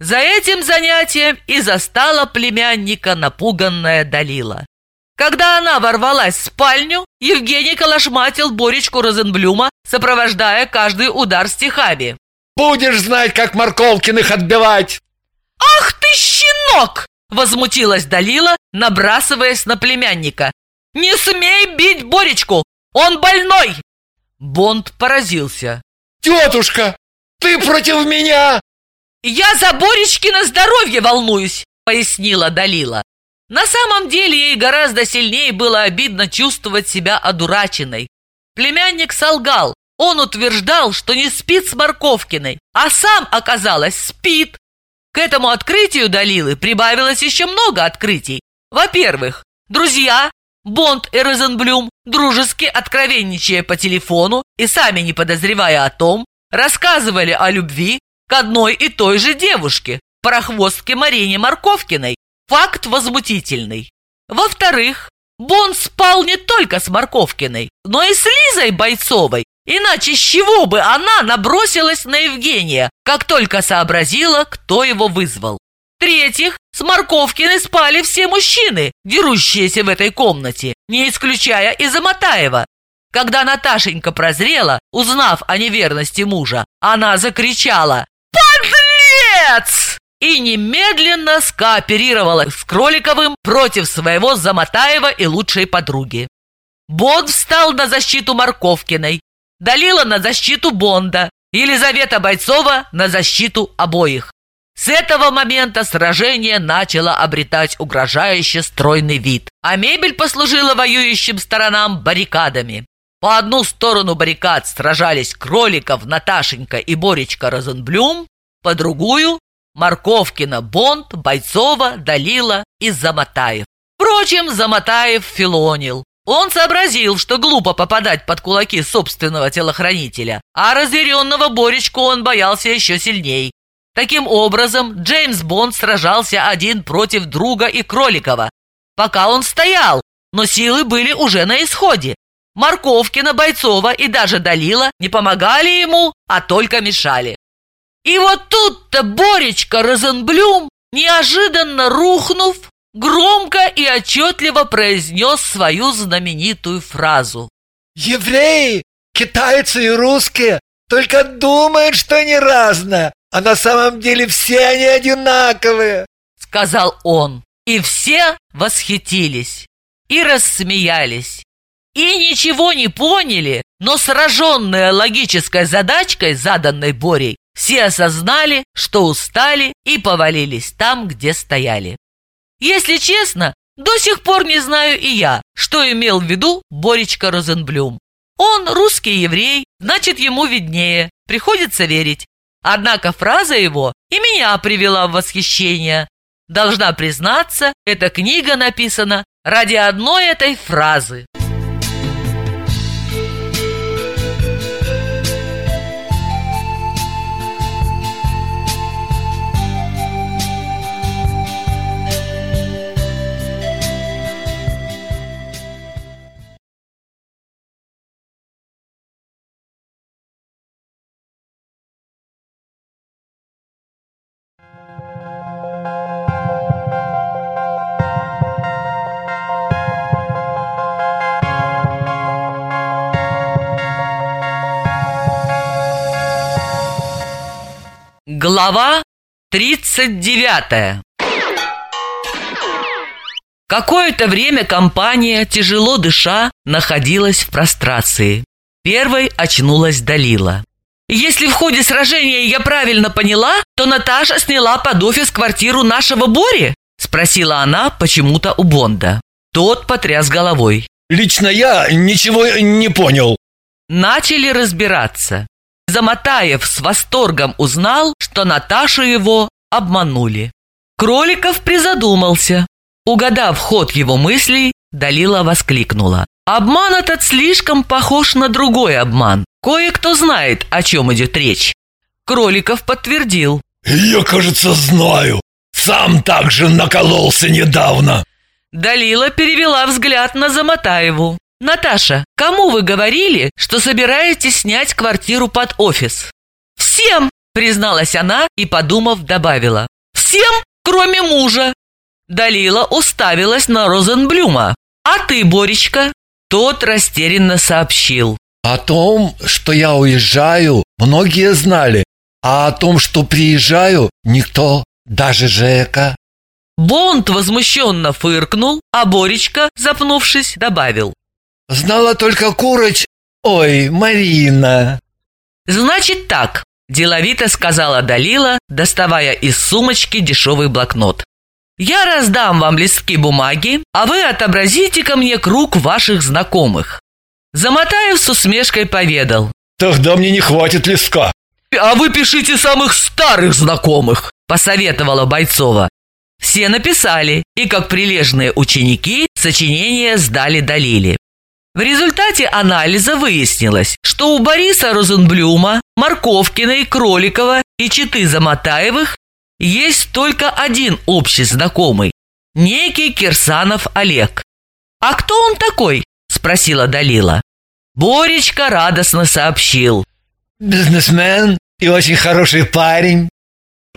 За этим занятием и застала племянника напуганная Далила. Когда она ворвалась в спальню, Евгений колошматил Боречку Розенблюма, сопровождая каждый удар стихами. Будешь знать, как Морковкиных отбивать! «Ах ты, щенок!» – возмутилась Далила, набрасываясь на племянника. «Не смей бить Боречку! Он больной!» Бонд поразился. Тетушка, ты против меня? «Я за Боречкино здоровье волнуюсь», — пояснила Далила. На самом деле ей гораздо сильнее было обидно чувствовать себя одураченной. Племянник солгал. Он утверждал, что не спит с Морковкиной, а сам, оказалось, спит. К этому открытию Далилы прибавилось еще много открытий. Во-первых, друзья, Бонд и Розенблюм, дружески откровенничая по телефону и сами не подозревая о том, рассказывали о любви к одной и той же девушке, парохвостке Марине Марковкиной. Факт возмутительный. Во-вторых, Бон спал не только с Марковкиной, но и с Лизой Бойцовой, иначе с чего бы она набросилась на Евгения, как только сообразила, кто его вызвал. В-третьих, с Марковкиной спали все мужчины, дерущиеся в этой комнате, не исключая и Заматаева. Когда Наташенька прозрела, узнав о неверности мужа, она закричала «Подлец!» и немедленно скооперировала с Кроликовым против своего Заматаева и лучшей подруги. Бонд встал на защиту Марковкиной, Далила на защиту Бонда, Елизавета Бойцова на защиту обоих. С этого момента сражение начало обретать угрожающе стройный вид, а мебель послужила воюющим сторонам баррикадами. По одну сторону баррикад сражались Кроликов, Наташенька и Боречка Розенблюм, по другую – Марковкина, Бонд, Бойцова, Далила и Заматаев. Впрочем, Заматаев филонил. Он сообразил, что глупо попадать под кулаки собственного телохранителя, а разъяренного Боречку он боялся еще сильней. Таким образом, Джеймс Бонд сражался один против друга и Кроликова. Пока он стоял, но силы были уже на исходе. Морковкина, Бойцова и даже Далила не помогали ему, а только мешали. И вот тут-то Боречка Розенблюм, неожиданно рухнув, громко и отчетливо произнес свою знаменитую фразу. Евреи, китайцы и русские только думают, что они разные, а на самом деле все они одинаковые, сказал он. И все восхитились и рассмеялись. И ничего не поняли, но сраженные логической задачкой, заданной Борей, все осознали, что устали и повалились там, где стояли. Если честно, до сих пор не знаю и я, что имел в виду Боречка Розенблюм. Он русский еврей, значит, ему виднее, приходится верить. Однако фраза его и меня привела в восхищение. Должна признаться, эта книга написана ради одной этой фразы. Глава 39 Какое-то время компания, тяжело дыша, находилась в прострации. Первой очнулась Далила. «Если в ходе сражения я правильно поняла, то Наташа сняла под офис квартиру нашего Бори?» Спросила она почему-то у Бонда. Тот потряс головой. Лично я ничего не понял. Начали разбираться. Заматаев с восторгом узнал, что Наташу его обманули. Кроликов призадумался. Угадав ход его мыслей, Далила воскликнула. Обман этот слишком похож на другой обман. Кое-кто знает, о чем идет речь. Кроликов подтвердил. Я, кажется, знаю. Сам так же накололся недавно. Далила перевела взгляд на Замотаеву. «Наташа, кому вы говорили, что собираетесь снять квартиру под офис?» «Всем!» – призналась она и, подумав, добавила. «Всем, кроме мужа!» Далила уставилась на Розенблюма. «А ты, Боречка?» Тот растерянно сообщил. О том, что я уезжаю, многие знали, а о том, что приезжаю, никто, даже Жека. Бонд возмущенно фыркнул, а Боречка, запнувшись, добавил. Знала только Куроч... Ой, Марина. Значит так, деловито сказала Далила, доставая из сумочки дешевый блокнот. Я раздам вам листки бумаги, а вы отобразите ко мне круг ваших знакомых. Замотаев с усмешкой поведал. Тогда мне не хватит листка. А вы пишите самых старых знакомых, посоветовала Бойцова. Все написали, и как прилежные ученики сочинение сдали Далиле. В результате анализа выяснилось, что у Бориса Розенблюма, Марковкина Кроликова и Читы Замотаевых есть только один общий знакомый – некий Кирсанов Олег. «А кто он такой?» – спросила Далила. Боречка радостно сообщил. «Бизнесмен и очень хороший парень.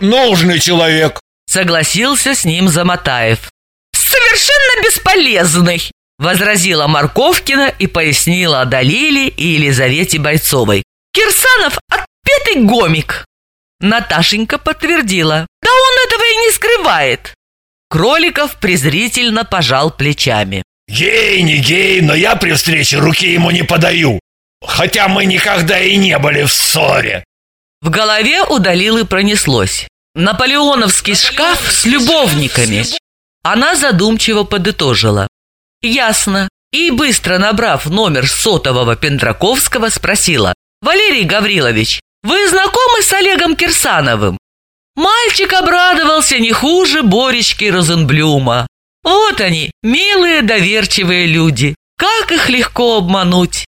Нужный человек», – согласился с ним Замотаев. «Совершенно бесполезный!» Возразила Марковкина и пояснила Далиле и Елизавете Бойцовой. Кирсанов – отпетый гомик. Наташенька подтвердила. Да он этого и не скрывает. Кроликов презрительно пожал плечами. Гей, не гей, но я при встрече руки ему не подаю. Хотя мы никогда и не были в ссоре. В голове у Далилы пронеслось. Наполеоновский шкаф с любовниками. Она задумчиво подытожила. «Ясно». И, быстро набрав номер сотового Пендраковского, спросила. «Валерий Гаврилович, вы знакомы с Олегом Кирсановым?» Мальчик обрадовался не хуже Боречки Розенблюма. Вот они, милые доверчивые люди. Как их легко обмануть?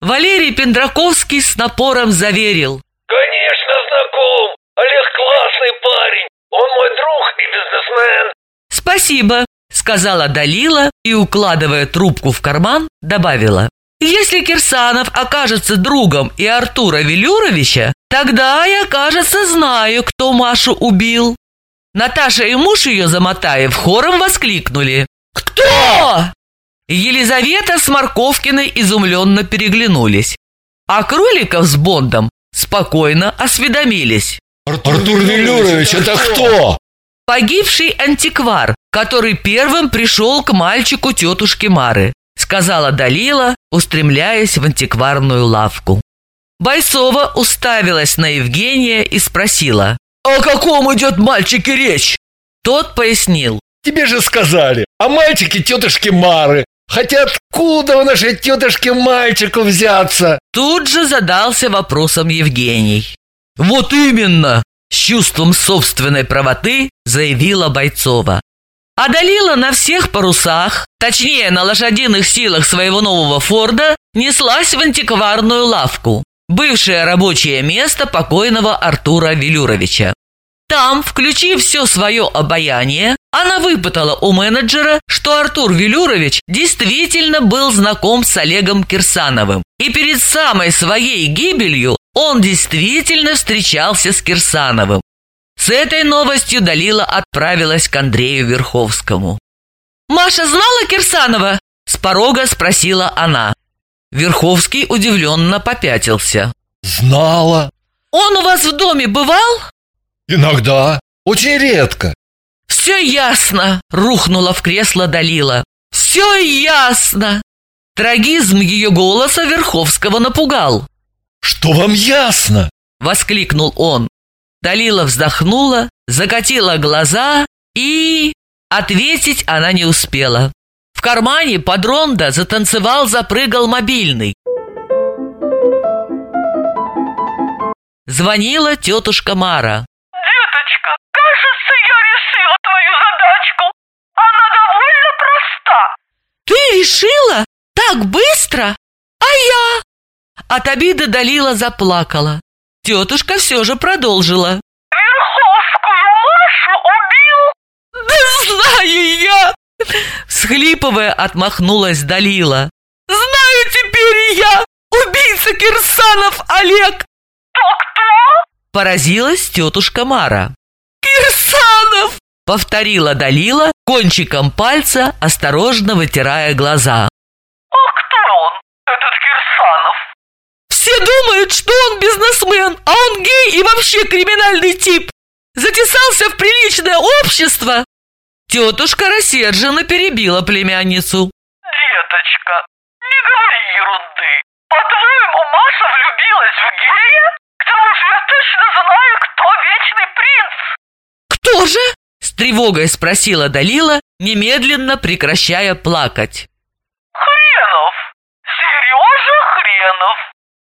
Валерий Пендраковский с напором заверил. Конечно, знаком. Олег классный парень. Он мой друг и бизнесмен. Спасибо сказала Далила и, укладывая трубку в карман, добавила. «Если Кирсанов окажется другом и Артура Велюровича, тогда я, кажется, знаю, кто Машу убил». Наташа и муж ее, Замотаев, хором воскликнули. «Кто?» Елизавета с Марковкиной изумленно переглянулись, а Кроликов с Бондом спокойно осведомились. «Артур Велюрович, это кто?» «Погибший антиквар, который первым пришел к мальчику тетушки Мары», сказала Далила, устремляясь в антикварную лавку. Бойцова уставилась на Евгения и спросила, «О каком идет мальчике речь?» Тот пояснил, «Тебе же сказали, о мальчике тетушки Мары. Хотя откуда у нашей тетушки мальчику взяться?» Тут же задался вопросом Евгений. «Вот именно!» С чувством собственной правоты заявила Бойцова. Одолела на всех парусах, точнее на лошадиных силах своего нового Форда, неслась в антикварную лавку, бывшее рабочее место покойного Артура Велюровича. Там, включив все свое обаяние, она выпытала у менеджера, что Артур Велюрович действительно был знаком с Олегом Кирсановым. И перед самой своей гибелью он действительно встречался с Кирсановым. С этой новостью Далила отправилась к Андрею Верховскому. «Маша знала Кирсанова?» – с порога спросила она. Верховский удивленно попятился. «Знала». «Он у вас в доме бывал?» «Иногда. Очень редко». «Все ясно!» – рухнула в кресло Далила. «Все ясно!» Трагизм ее голоса Верховского напугал. «Что вам ясно?» – воскликнул он. Далила вздохнула, закатила глаза и... Ответить она не успела. В кармане под рондо затанцевал, запрыгал мобильный. Звонила тетушка Мара. «Деточка, кажется, я решила твою задачку. Она довольно проста». «Ты решила? Так быстро? А я? От обиды Далила заплакала. Тетушка все же продолжила. Убил? Да знаю я! Схлипывая, отмахнулась Далила. Знаю теперь я! Убийца Кирсанов Олег! Кто-кто? Поразилась тетушка Мара. Кирсанов! Повторила Далила кончиком пальца, осторожно вытирая глаза. А кто он, этот Кирсанов? Все думают, что он бизнесмен, а он гей и вообще криминальный тип. Затесался в приличное общество. Тетушка рассерженно перебила племянницу. Деточка, не говори ерунды. По-твоему, Маша влюбилась в гея? К тому же я точно знаю, кто вечный принц. Кто же? С тревогой спросила Далила, немедленно прекращая плакать. Хренов. Сережа Хренов.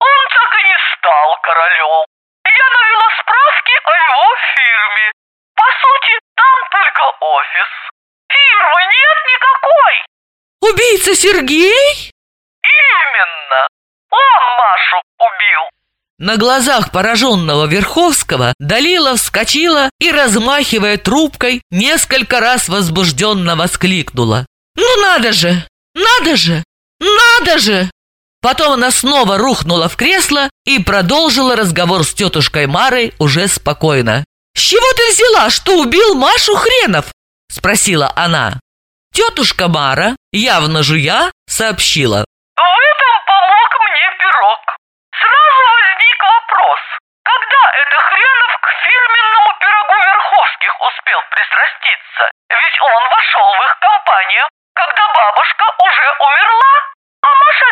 Он так и не стал королем. Я навела справки о его фирме. По сути, там только офис. Фирмы нет никакой. Убийца Сергей? Именно. Он Машу убил. На глазах пораженного Верховского Далила вскочила и, размахивая трубкой, несколько раз возбужденно воскликнула. «Ну надо же! Надо же! Надо же!» Потом она снова рухнула в кресло и продолжила разговор с тетушкой Марой уже спокойно. «С чего ты взяла, что убил Машу Хренов?» – спросила она. Тетушка Мара, явно жуя, сообщила. В этом помог мне пирог. Сразу возник вопрос, когда это Хренов к фирменному пирогу Верховских успел пристраститься? Ведь он вошел в их компанию, когда бабушка уже умерла,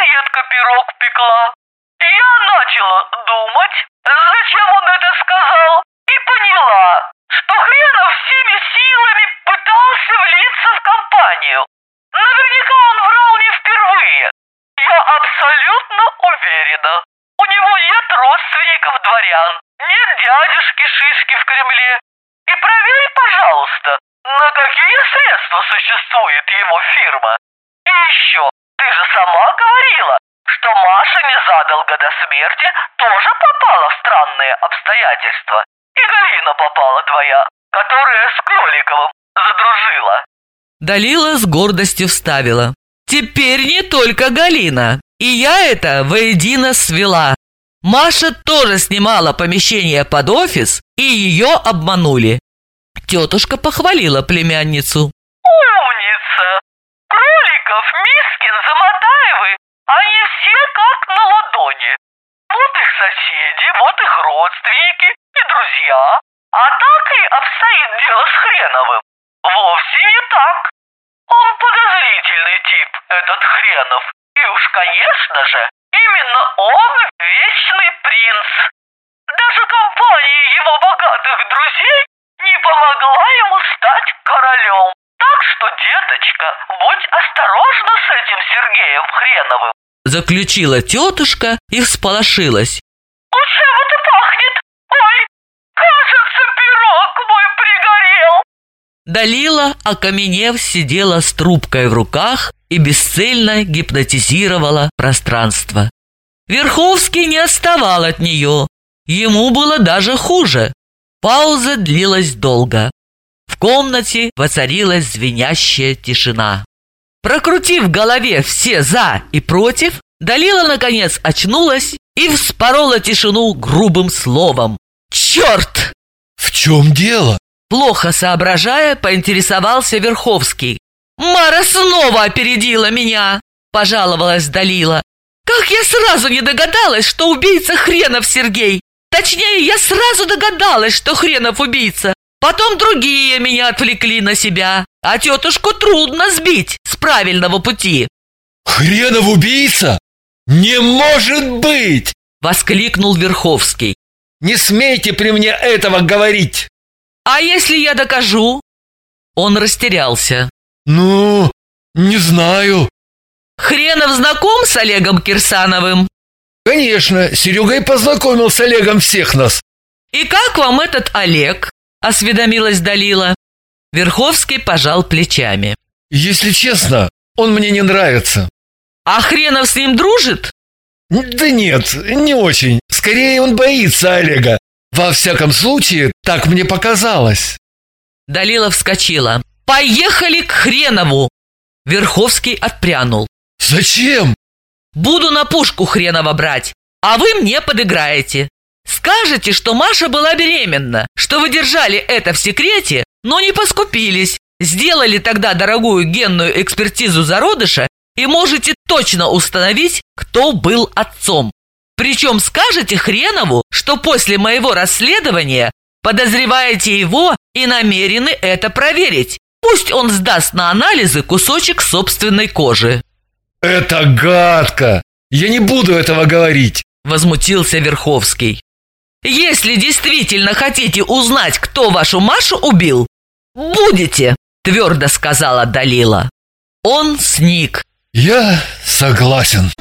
редко пирог пекла. Я начала думать, зачем он это сказал, и поняла, что Хренов всеми силами пытался влиться в компанию. Наверняка он врал не впервые. Я абсолютно уверена. У него нет родственников дворян, нет дядюшки Шишки в Кремле. И проверь, пожалуйста, на какие средства существует его фирма. И еще, ты же сама говорила, что Маша незадолго до смерти тоже попала в странные обстоятельства. И Галина попала твоя, которая с Кроликовым задружила. Далила с гордостью вставила. «Теперь не только Галина. И я это воедино свела. Маша тоже снимала помещение под офис, и ее обманули». Тетушка похвалила племянницу. Умница! Кроликов, Мискин, Заматаевы, они все как на ладони. Вот их соседи, вот их родственники и друзья. А так и обстоит дело с Хреновым. Вовсе не так. Он подозрительный тип, этот Хренов. И уж, конечно же, именно он вечный принц. Даже компания его богатых друзей не помогла ему стать королем. Что, деточка, будь осторожна с этим Сергеем Хреновым. Заключила тетушка и всполошилась. У чего ты пахнет? Ой, кажется, пирог мой пригорел. Далила, окаменев, сидела с трубкой в руках и бесцельно гипнотизировала пространство. Верховский не отставал от нее. Ему было даже хуже. Пауза длилась долго. В комнате воцарилась звенящая тишина. Прокрутив в голове все «за» и «против», Далила, наконец, очнулась и вспорола тишину грубым словом. «Черт!» В чем дело? Плохо соображая, поинтересовался Верховский. «Мара снова опередила меня!» – пожаловалась Далила. «Как я сразу не догадалась, что убийца Хренов Сергей! Точнее, я сразу догадалась, что Хренов убийца. Потом другие меня отвлекли на себя, а тетушку трудно сбить с правильного пути!» Хренов убийца? Не может быть! – воскликнул Верховский. Не смейте при мне этого говорить! «А если я докажу?» Он растерялся. Ну, не знаю. «Хренов знаком с Олегом Кирсановым?» Конечно, Серега и познакомил с Олегом всех нас. «И как вам этот Олег?» – осведомилась Далила. Верховский пожал плечами. Если честно, он мне не нравится. А Хренов с ним дружит? Да нет, не очень. Скорее он боится Олега. Во всяком случае, так мне показалось. Далила вскочила. «Поехали к Хренову!» Верховский отпрянул. Зачем? «Буду на пушку Хренова брать, а вы мне подыграете. Скажете, что Маша была беременна, что вы держали это в секрете, но не поскупились, сделали тогда дорогую генную экспертизу зародыша и можете точно установить, кто был отцом. Причем скажете Хренову, что после моего расследования подозреваете его и намерены это проверить. Пусть он сдаст на анализы кусочек собственной кожи. Это гадко. Я не буду этого говорить. Возмутился Верховский. Если действительно хотите узнать, кто вашу Машу убил, будете, твердо сказала Далила. Он сник. Я согласен.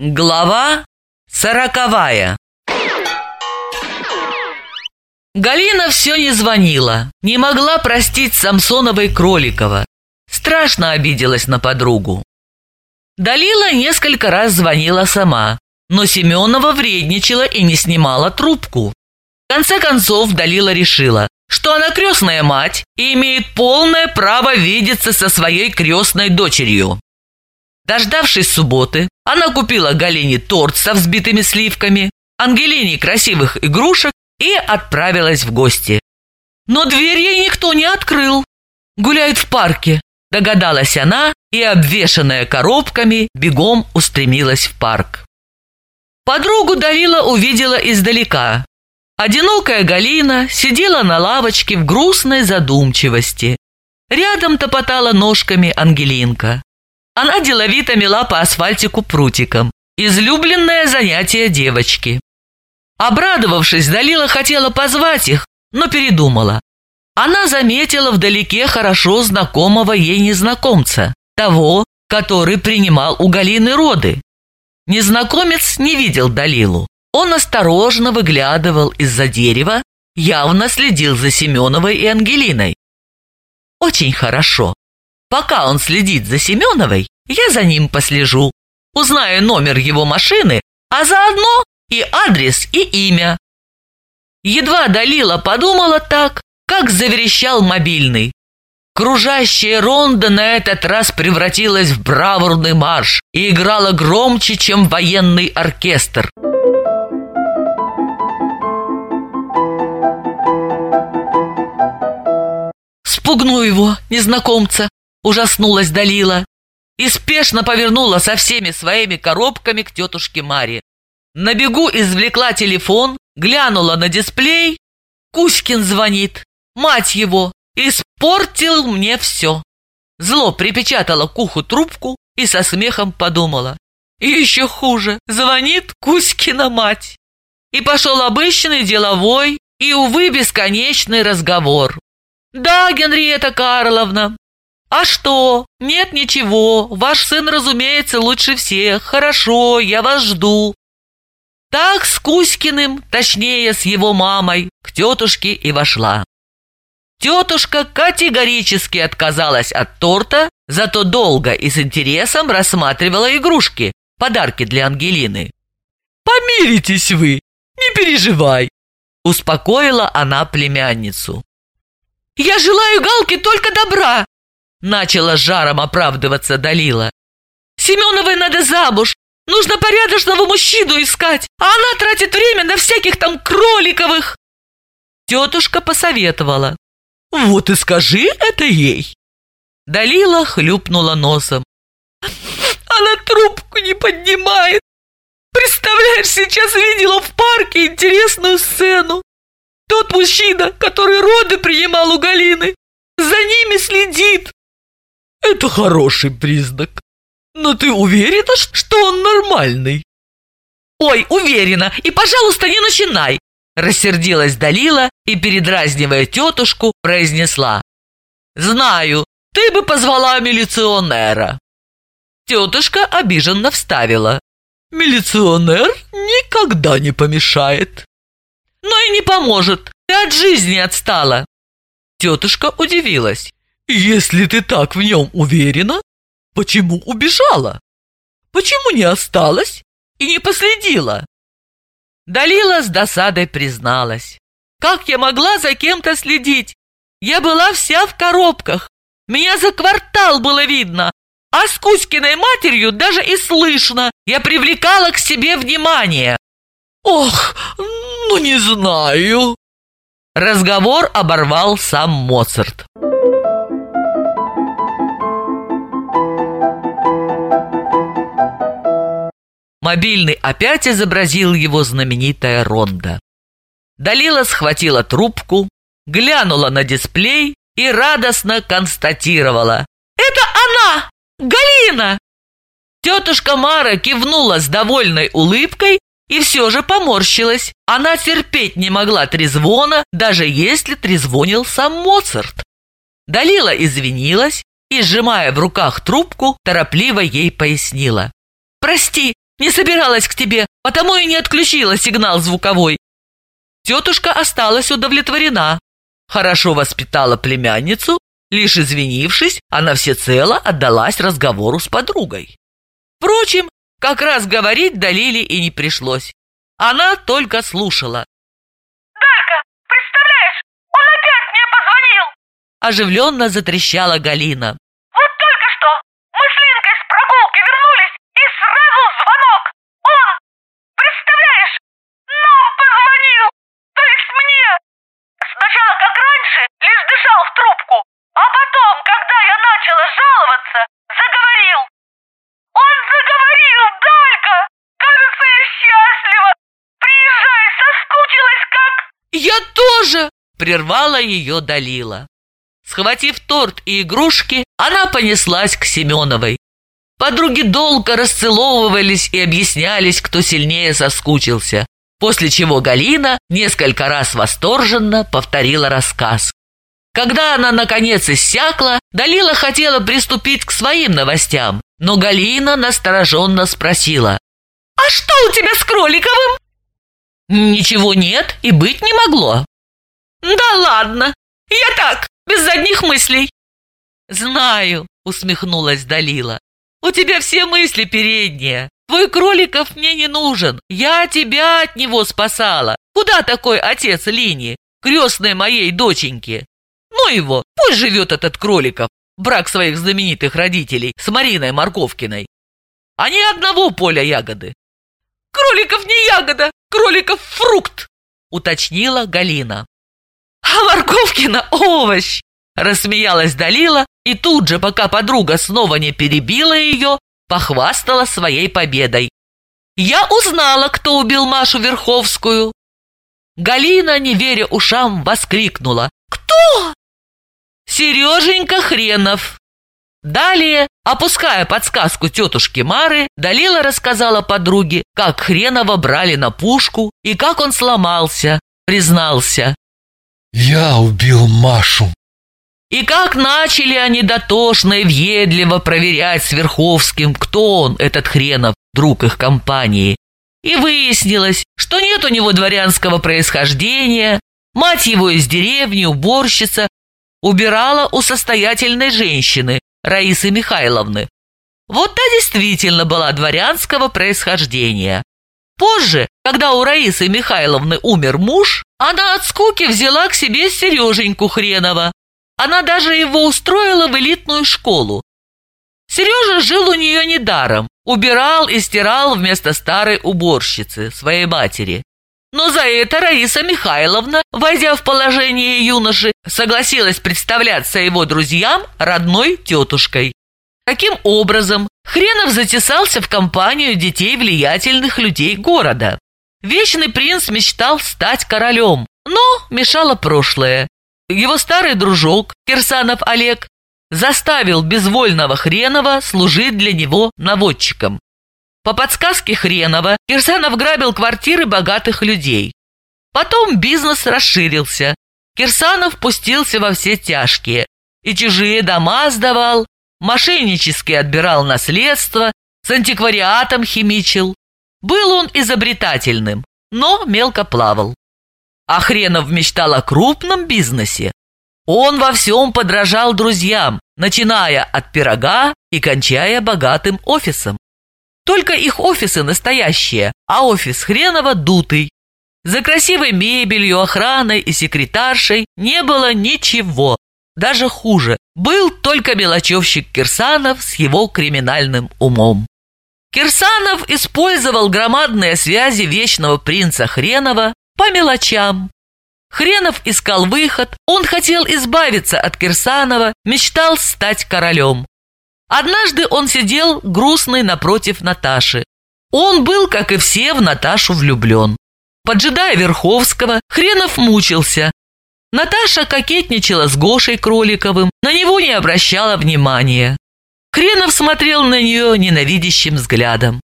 Глава сороковая Галина все не звонила, не могла простить Самсонова и Кроликова. Страшно обиделась на подругу. Далила несколько раз звонила сама, но Семенова вредничала и не снимала трубку. В конце концов Далила решила, что она крестная мать и имеет полное право видеться со своей крестной дочерью. Дождавшись субботы, она купила Галине торт со взбитыми сливками, Ангелине красивых игрушек и отправилась в гости. Но дверь ей никто не открыл. Гуляют в парке, догадалась она и, обвешанная коробками, бегом устремилась в парк. Подругу Далила увидела издалека. Одинокая Галина сидела на лавочке в грустной задумчивости. Рядом топотала ножками Ангелинка. Она деловито мела по асфальтику прутиком. Излюбленное занятие девочки. Обрадовавшись, Далила хотела позвать их, но передумала. Она заметила вдалеке хорошо знакомого ей незнакомца, того, который принимал у Галины роды. Незнакомец не видел Далилу. Он осторожно выглядывал из-за дерева, явно следил за Семеновой и Ангелиной. Очень хорошо. Пока он следит за Семеновой, я за ним послежу. Узнаю номер его машины, а заодно и адрес, и имя. Едва Далила подумала так, как заверещал мобильный. Кружащая ронда на этот раз превратилась в бравурный марш и играла громче, чем военный оркестр. «Спугну его, незнакомца!» Ужаснулась Далила и спешно повернула со всеми своими коробками к тетушке Маре. На бегу извлекла телефон, глянула на дисплей. Кузькин звонит. Мать его, испортил мне все. Зло припечатала к уху трубку и со смехом подумала. И еще хуже, звонит Кузькина мать. И пошел обычный деловой и, увы, бесконечный разговор. «Да, Генриетта Карловна, «А что? Нет ничего. Ваш сын, разумеется, лучше всех. Хорошо, я вас жду». Так с Кузькиным, точнее, с его мамой, к тетушке и вошла. Тетушка категорически отказалась от торта, зато долго и с интересом рассматривала игрушки, подарки для Ангелины. «Помиритесь вы, не переживай», – успокоила она племянницу. «Я желаю Галке только добра», Начала жаром оправдываться Далила. Семеновой надо замуж. Нужно порядочного мужчину искать, а она тратит время на всяких там кроликовых. Тетушка посоветовала. Вот и скажи это ей. Далила хлюпнула носом. Она трубку не поднимает. Представляешь, сейчас видела в парке интересную сцену. Тот мужчина, который роды принимал у Галины, за ними следит. Это хороший признак. Но ты уверена, что он нормальный? Ой, уверена, и, пожалуйста, не начинай. Рассердилась Далила и, передразнивая тетушку, произнесла. Знаю, ты бы позвала милиционера. Тетушка обиженно вставила. Милиционер никогда не помешает. Но и не поможет, ты от жизни отстала. Тетушка удивилась. Если ты так в нем уверена, почему убежала? Почему не осталась и не последила? Далила с досадой призналась. Как я могла за кем-то следить? Я была вся в коробках. Меня за квартал было видно, а с Кузькиной матерью даже и слышно. Я привлекала к себе внимание. Ох, ну не знаю. Разговор оборвал сам Моцарт. Мобильный опять изобразил его знаменитая ронда. Далила схватила трубку, глянула на дисплей и радостно констатировала. «Это она! Галина!» Тетушка Мара кивнула с довольной улыбкой и все же поморщилась. Она терпеть не могла трезвона, даже если трезвонил сам Моцарт. Далила извинилась и, сжимая в руках трубку, торопливо ей пояснила. «Прости, не собиралась к тебе, потому и не отключила сигнал звуковой». Тетушка осталась удовлетворена. Хорошо воспитала племянницу, лишь извинившись, она всецело отдалась разговору с подругой. Впрочем, как раз говорить Далиле и не пришлось. Она только слушала. Далька, представляешь, он опять мне позвонил. Оживленно затрещала Галина. Вот только что мы с Линкой с прогулки вернулись, и сразу звонок. Он, представляешь, нам позвонил. То есть мне. Сначала, как раньше, лишь дышал в трубку, а потом, когда я начала жаловаться, заговорил. Он заговорил, Далька! Кажется, я счастлива! Приезжай, соскучилась как... «Я тоже!» – прервала ее Далила. Схватив торт и игрушки, она понеслась к Семеновой. Подруги долго расцеловывались и объяснялись, кто сильнее соскучился, после чего Галина несколько раз восторженно повторила рассказ. Когда она, наконец, иссякла, Далила хотела приступить к своим новостям, но Галина настороженно спросила. «А что у тебя с Кроликовым?» «Ничего нет и быть не могло». «Да ладно, я так, без задних мыслей». «Знаю», — усмехнулась Далила. «У тебя все мысли передние. Твой Кроликов мне не нужен. Я тебя от него спасала. Куда такой отец Лини, крестной моей доченьки? Ну его, пусть живет этот Кроликов, брак своих знаменитых родителей с Мариной Марковкиной. Они одного поля ягоды. Кроликов не ягода, кроликов фрукт, уточнила Галина. А Марковкина овощ, рассмеялась Далила и тут же, пока подруга снова не перебила ее, похвастала своей победой. Я узнала, кто убил Машу Верховскую. Галина, не веря ушам, воскликнула. «Кто?» Сереженька Хренов. Далее, опуская подсказку тетушки Мары, Далила рассказала подруге, как Хренова брали на пушку и как он сломался, признался. Я убил Машу. И как начали они дотошно и въедливо проверять с Верховским, кто он, этот Хренов, друг их компании. И выяснилось, что нет у него дворянского происхождения, мать его из деревни, уборщица, убирала у состоятельной женщины, Раисы Михайловны. Вот та действительно была дворянского происхождения. Позже, когда у Раисы Михайловны умер муж, она от скуки взяла к себе Сереженьку Хренова. Она даже его устроила в элитную школу. Сережа жил у нее недаром, убирал и стирал вместо старой уборщицы, своей матери. Но за это Раиса Михайловна, войдя в положение юноши, согласилась представляться его друзьям родной тетушкой. Таким образом, Хренов затесался в компанию детей влиятельных людей города. Вечный принц мечтал стать королем, но мешало прошлое. Его старый дружок, Кирсанов Олег, заставил безвольного Хренова служить для него наводчиком. По подсказке Хренова Кирсанов грабил квартиры богатых людей. Потом бизнес расширился. Кирсанов пустился во все тяжкие. И чужие дома сдавал, мошеннически отбирал наследство, с антиквариатом химичил. Был он изобретательным, но мелко плавал. А Хренов мечтал о крупном бизнесе. Он во всем подражал друзьям, начиная от пирога и кончая богатым офисом. Только их офисы настоящие, а офис Хренова дутый. За красивой мебелью, охраной и секретаршей не было ничего. Даже хуже, был только мелочевщик Кирсанов с его криминальным умом. Кирсанов использовал громадные связи вечного принца Хренова по мелочам. Хренов искал выход, он хотел избавиться от Кирсанова, мечтал стать королем. Однажды он сидел грустный напротив Наташи. Он был, как и все, в Наташу влюблен. Поджидая Верховского, Хренов мучился. Наташа кокетничала с Гошей Кроликовым, на него не обращала внимания. Хренов смотрел на нее ненавидящим взглядом.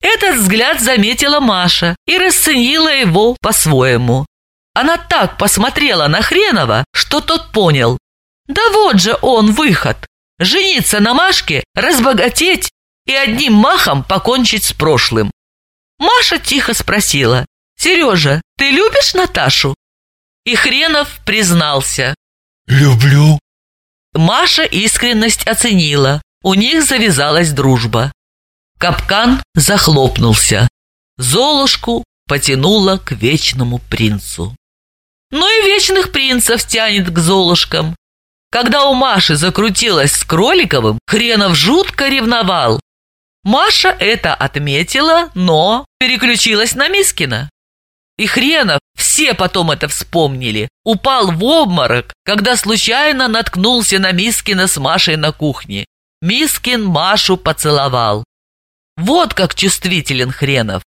Этот взгляд заметила Маша и расценила его по-своему. Она так посмотрела на Хренова, что тот понял. Да вот же он выход жениться на Машке, разбогатеть и одним махом покончить с прошлым. Маша тихо спросила, «Сережа, ты любишь Наташу?» И Хренов признался. «Люблю». Маша искренность оценила, у них завязалась дружба. Капкан захлопнулся. Золушку потянула к вечному принцу. Ну и вечных принцев тянет к Золушкам. Когда у Маши закрутилась с Кроликовым, Хренов жутко ревновал. Маша это отметила, но переключилась на Мискина. И Хренов, все потом это вспомнили, упал в обморок, когда случайно наткнулся на Мискина с Машей на кухне. Мискин Машу поцеловал. Вот как чувствителен Хренов.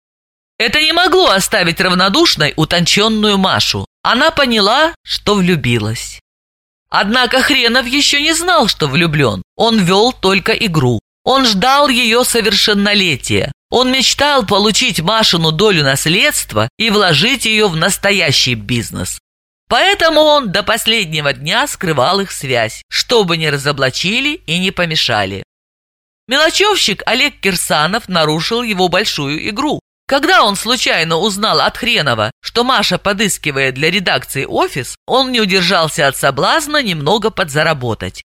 Это не могло оставить равнодушной утонченную Машу. Она поняла, что влюбилась. Однако Хренов еще не знал, что влюблен. Он вел только игру. Он ждал ее совершеннолетия. Он мечтал получить Машину долю наследства и вложить ее в настоящий бизнес. Поэтому он до последнего дня скрывал их связь, чтобы не разоблачили и не помешали. Мелочевщик Олег Кирсанов нарушил его большую игру. Когда он случайно узнал от Хренова, что Маша подыскивает для редакции офис, он не удержался от соблазна немного подзаработать.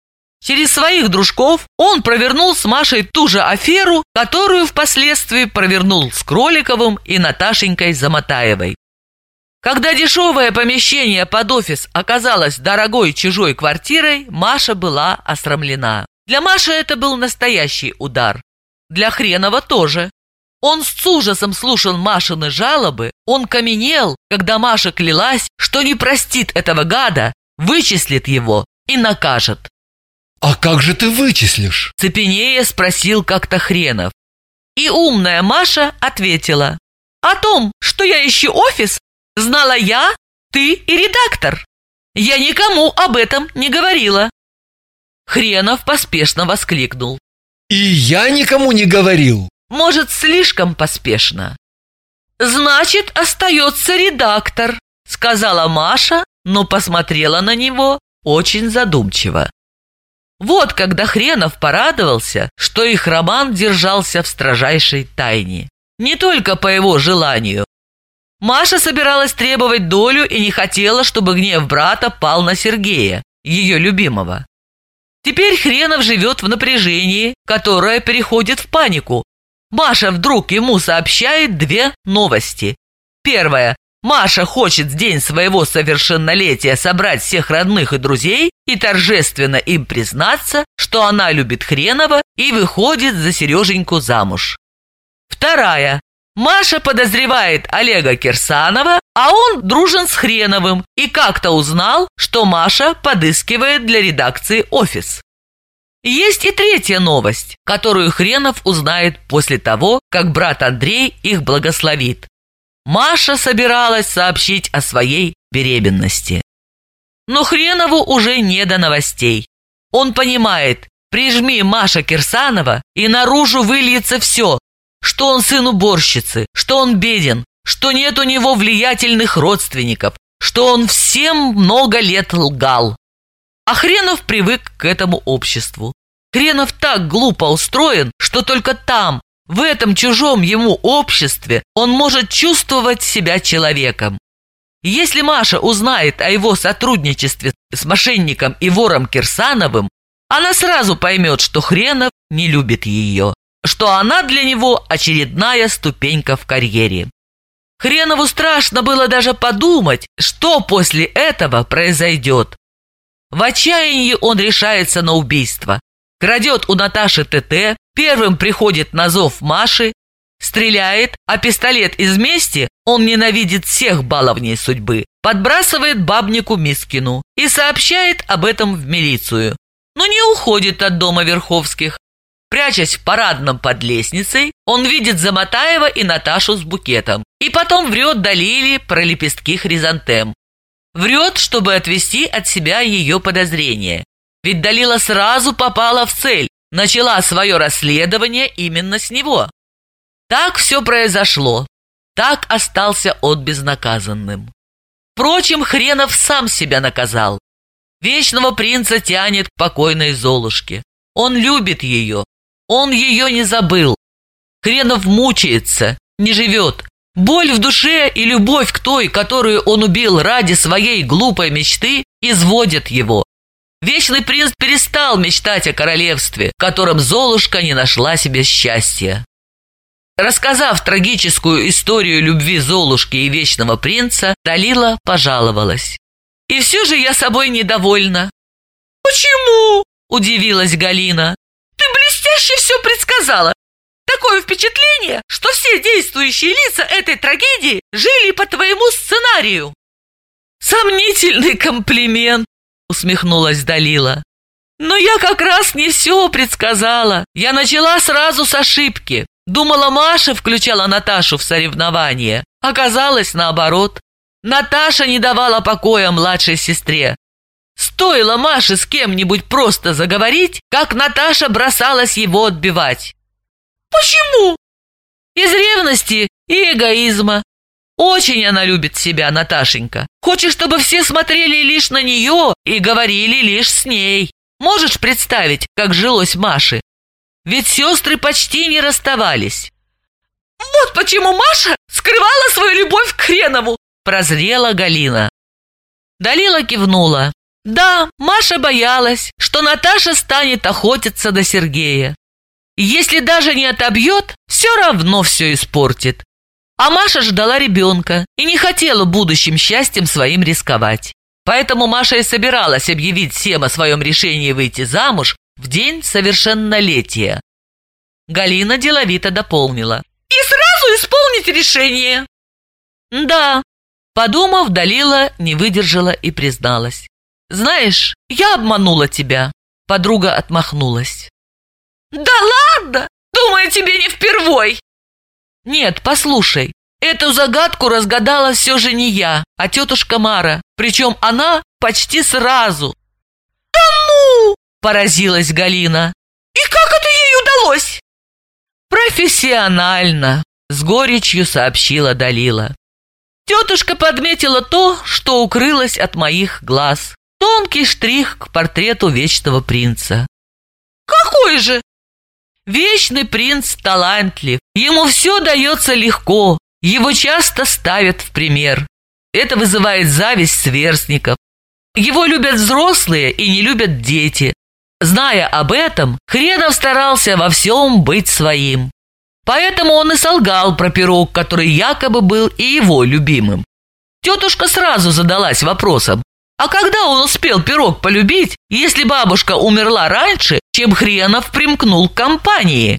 Через своих дружков он провернул с Машей ту же аферу, которую впоследствии провернул с Кроликовым и Наташенькой Замотаевой. Когда дешевое помещение под офис оказалось дорогой чужой квартирой, Маша была осрамлена. Для Маши это был настоящий удар. Для Хренова тоже. Он с ужасом слушал Машины жалобы, он каменел, когда Маша клялась, что не простит этого гада, вычислит его и накажет. «А как же ты вычислишь?» Цепенея спросил как-то Хренов. И умная Маша ответила. «О том, что я ищу офис, знала я, ты и редактор. Я никому об этом не говорила». Хренов поспешно воскликнул. «И я никому не говорил!» Может, слишком поспешно. «Значит, остается редактор», — сказала Маша, но посмотрела на него очень задумчиво. Вот когда Хренов порадовался, что их роман держался в строжайшей тайне. Не только по его желанию. Маша собиралась требовать долю и не хотела, чтобы гнев брата пал на Сергея, ее любимого. Теперь Хренов живет в напряжении, которое переходит в панику, Маша вдруг ему сообщает две новости. Первая. Маша хочет в день своего совершеннолетия собрать всех родных и друзей и торжественно им признаться, что она любит Хренова и выходит за Сереженьку замуж. Вторая. Маша подозревает Олега Кирсанова, а он дружен с Хреновым и как-то узнал, что Маша подыскивает для редакции офис. Есть и третья новость, которую Хренов узнает после того, как брат Андрей их благословит. Маша собиралась сообщить о своей беременности. Но Хренову уже не до новостей. Он понимает, прижми Маша Кирсанова, и наружу выльется все, что он сын уборщицы, что он беден, что нет у него влиятельных родственников, что он всем много лет лгал. А Хренов привык к этому обществу. Хренов так глупо устроен, что только там, в этом чужом ему обществе, он может чувствовать себя человеком. Если Маша узнает о его сотрудничестве с мошенником и вором Кирсановым, она сразу поймет, что Хренов не любит ее, что она для него очередная ступенька в карьере. Хренову страшно было даже подумать, что после этого произойдет. В отчаянии он решается на убийство. Крадет у Наташи ТТ, первым приходит на зов Маши, стреляет, а пистолет из мести он ненавидит всех баловней судьбы, подбрасывает бабнику Мискину и сообщает об этом в милицию. Но не уходит от дома Верховских. Прячась в парадном под лестницей, он видит Заматаева и Наташу с букетом. И потом врет Далиле про лепестки хризантем. Врет, чтобы отвести от себя ее подозрения. Ведь Далила сразу попала в цель, начала свое расследование именно с него. Так все произошло. Так остался он безнаказанным. Впрочем, Хренов сам себя наказал. Вечного принца тянет к покойной Золушке. Он любит ее. Он ее не забыл. Хренов мучается, не живет, Боль в душе и любовь к той, которую он убил ради своей глупой мечты, изводят его. Вечный принц перестал мечтать о королевстве, в котором Золушка не нашла себе счастья. Рассказав трагическую историю любви Золушки и Вечного принца, Далила пожаловалась. «И все же я собой недовольна». «Почему?» – удивилась Галина. «Ты блестяще все предсказала. Такое впечатление, что все действующие лица этой трагедии жили по твоему сценарию. Сомнительный комплимент, усмехнулась Далила. Но я как раз не все предсказала. Я начала сразу с ошибки. Думала, Маша включала Наташу в соревнование. Оказалось наоборот. Наташа не давала покоя младшей сестре. Стоило Маше с кем-нибудь просто заговорить, как Наташа бросалась его отбивать. Почему? Из ревности и эгоизма. Очень она любит себя, Наташенька. Хочет, чтобы все смотрели лишь на нее и говорили лишь с ней. Можешь представить, как жилось Маше? Ведь сестры почти не расставались. Вот почему Маша скрывала свою любовь к Хренову, прозрела Галина. Далила кивнула. Да, Маша боялась, что Наташа станет охотиться до Сергея. Если даже не отобьет, все равно все испортит. А Маша ждала ребенка и не хотела будущим счастьем своим рисковать. Поэтому Маша и собиралась объявить всем о своем решении выйти замуж в день совершеннолетия. Галина деловито дополнила. «И сразу исполнить решение!» «Да», подумав, Далила не выдержала и призналась. «Знаешь, я обманула тебя», подруга отмахнулась. «Да ладно! Думаю, тебе не впервой!» «Нет, послушай, эту загадку разгадала все же не я, а тетушка Мара, причем она почти сразу». «Да ну!» – поразилась Галина. «И как это ей удалось?» «Профессионально», – с горечью сообщила Далила. Тетушка подметила то, что укрылось от моих глаз. Тонкий штрих к портрету вечного принца. «Какой же?» Вечный принц талантлив, ему все дается легко, его часто ставят в пример. Это вызывает зависть сверстников. Его любят взрослые и не любят дети. Зная об этом, Хренов старался во всем быть своим. Поэтому он и солгал про пирог, который якобы был и его любимым. Тетушка сразу задалась вопросом, а когда он успел пирог полюбить, если бабушка умерла раньше, чем Хренов примкнул к компании?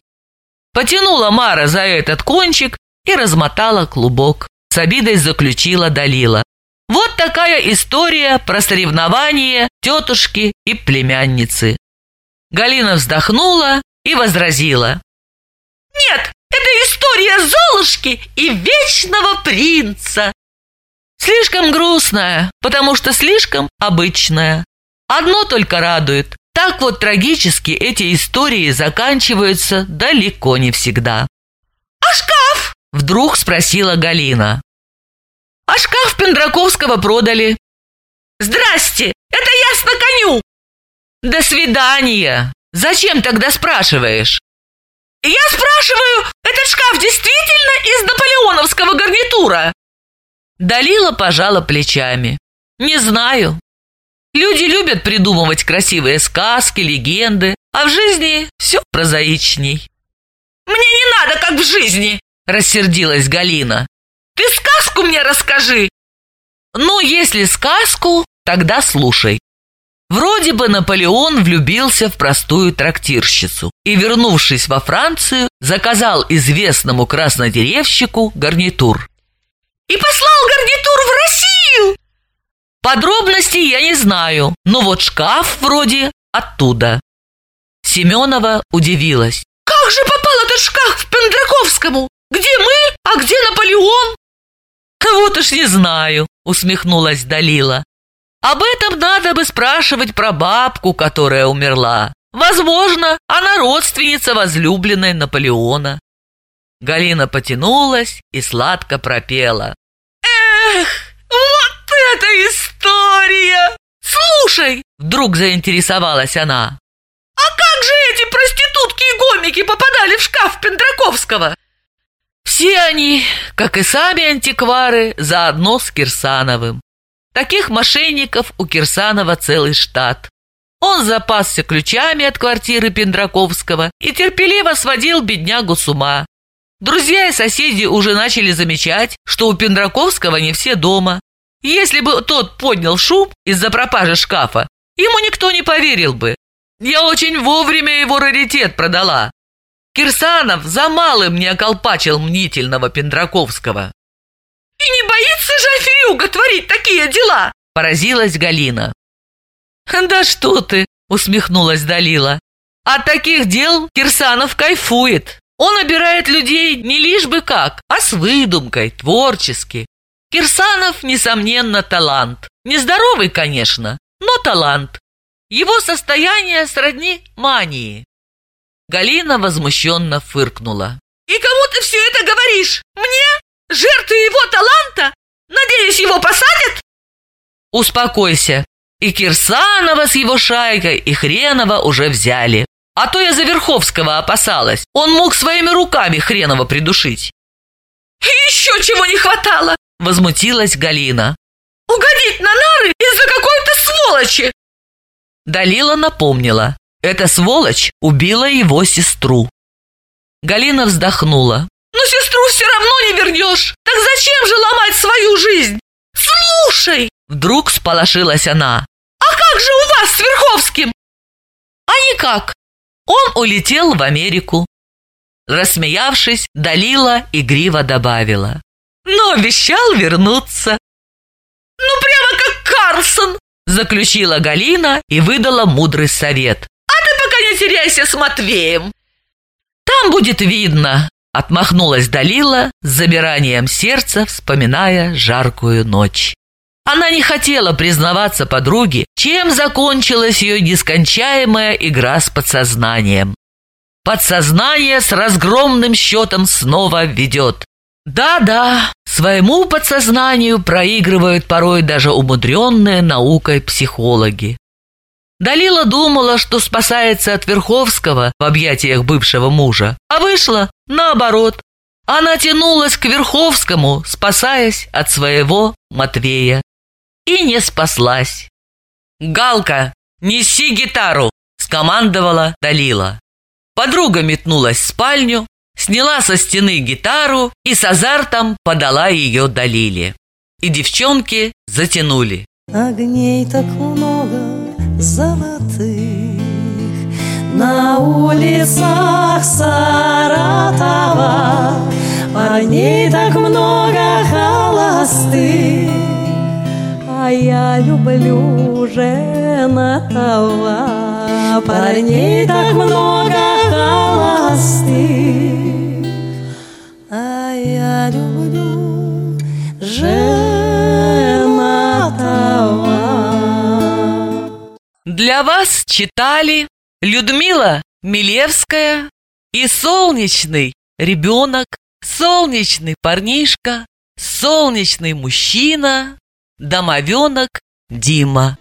Потянула Мара за этот кончик и размотала клубок. С обидой заключила Далила. Вот такая история про соревнования тетушки и племянницы. Галина вздохнула и возразила. «Нет, это история Золушки и Вечного Принца!» Слишком грустная, потому что слишком обычная. Одно только радует. Так вот трагически эти истории заканчиваются далеко не всегда. А шкаф? Вдруг спросила Галина. А шкаф Пендраковского продали. Здрасте, это ясно коню. До свидания. Зачем тогда спрашиваешь? Я спрашиваю, этот шкаф действительно из наполеоновского гарнитура? Далила пожала плечами. Не знаю. Люди любят придумывать красивые сказки, легенды, а в жизни все прозаичней. Мне не надо, как в жизни, рассердилась Галина. Ты сказку мне расскажи. Ну, если сказку, тогда слушай. Вроде бы Наполеон влюбился в простую трактирщицу и, вернувшись во Францию, заказал известному краснодеревщику гарнитур. «И послал гарнитур в Россию!» Подробностей я не знаю, но вот шкаф вроде оттуда. Семенова удивилась. «Как же попал этот шкаф к Пендраковскому? Где мы, а где Наполеон?» «Вот уж не знаю», — усмехнулась Далила. Об этом надо бы спрашивать про бабку, которая умерла. Возможно, она родственница возлюбленной Наполеона. Галина потянулась и сладко пропела. «Эх, вот эта история! Слушай!» Вдруг заинтересовалась она. «А как же эти проститутки и гомики попадали в шкаф Пендраковского?» Все они, как и сами антиквары, заодно с Кирсановым. Таких мошенников у Кирсанова целый штат. Он запасся ключами от квартиры Пендраковского и терпеливо сводил беднягу с ума. Друзья и соседи уже начали замечать, что у Пендраковского не все дома. Если бы тот поднял шум из-за пропажи шкафа, ему никто не поверил бы. Я очень вовремя его раритет продала. Кирсанов за малым не околпачил мнительного Пендраковского. «И не боится же Аферюга творить такие дела?» – поразилась Галина. «Да что ты!» – усмехнулась Далила. «От таких дел Кирсанов кайфует. Он обирает людей не лишь бы как, а с выдумкой, творчески. Кирсанов, несомненно, талант. Нездоровый, конечно, но талант. Его состояние сродни мании». Галина возмущенно фыркнула. «И кому ты все это говоришь? Мне?» Жертвы его таланта? Надеюсь, его посадят? Успокойся. И Кирсанова с его шайкой, и Хренова уже взяли. А то я за Верховского опасалась. Он мог своими руками Хренова придушить. Еще чего не хватало, возмутилась Галина. Угодить на нары из-за какой-то сволочи. Далила напомнила. Эта сволочь убила его сестру. Галина вздохнула. Но сестру все равно не вернешь. Так зачем же ломать свою жизнь? Слушай!» Вдруг сполошилась она. «А как же у вас с Верховским?» «А никак. Он улетел в Америку». Рассмеявшись, Далила игриво добавила. «Но обещал вернуться». «Ну, прямо как Карлсон!» Заключила Галина и выдала мудрый совет. «А ты пока не теряйся с Матвеем!» «Там будет видно, Отмахнулась Далила с забиранием сердца, вспоминая жаркую ночь. Она не хотела признаваться подруге, чем закончилась ее нескончаемая игра с подсознанием. Подсознание с разгромным счетом снова ведет. Да-да, своему подсознанию проигрывают порой даже умудренные наукой психологи. Далила думала, что спасается от Верховского в объятиях бывшего мужа, а вышла наоборот. Она тянулась к Верховскому, спасаясь от своего Матвея. И не спаслась. «Галка, неси гитару!» – скомандовала Далила. Подруга метнулась в спальню, сняла со стены гитару и с азартом подала ее Далиле. И девчонки затянули. Огней так много, золотых На улицах Саратова Парней так много холостых а я люблю женатого Парней так много холостых А я люблю женатого Для вас читали Людмила Милевская и солнечный ребенок, солнечный парнишка, солнечный мужчина, домовенок Дима.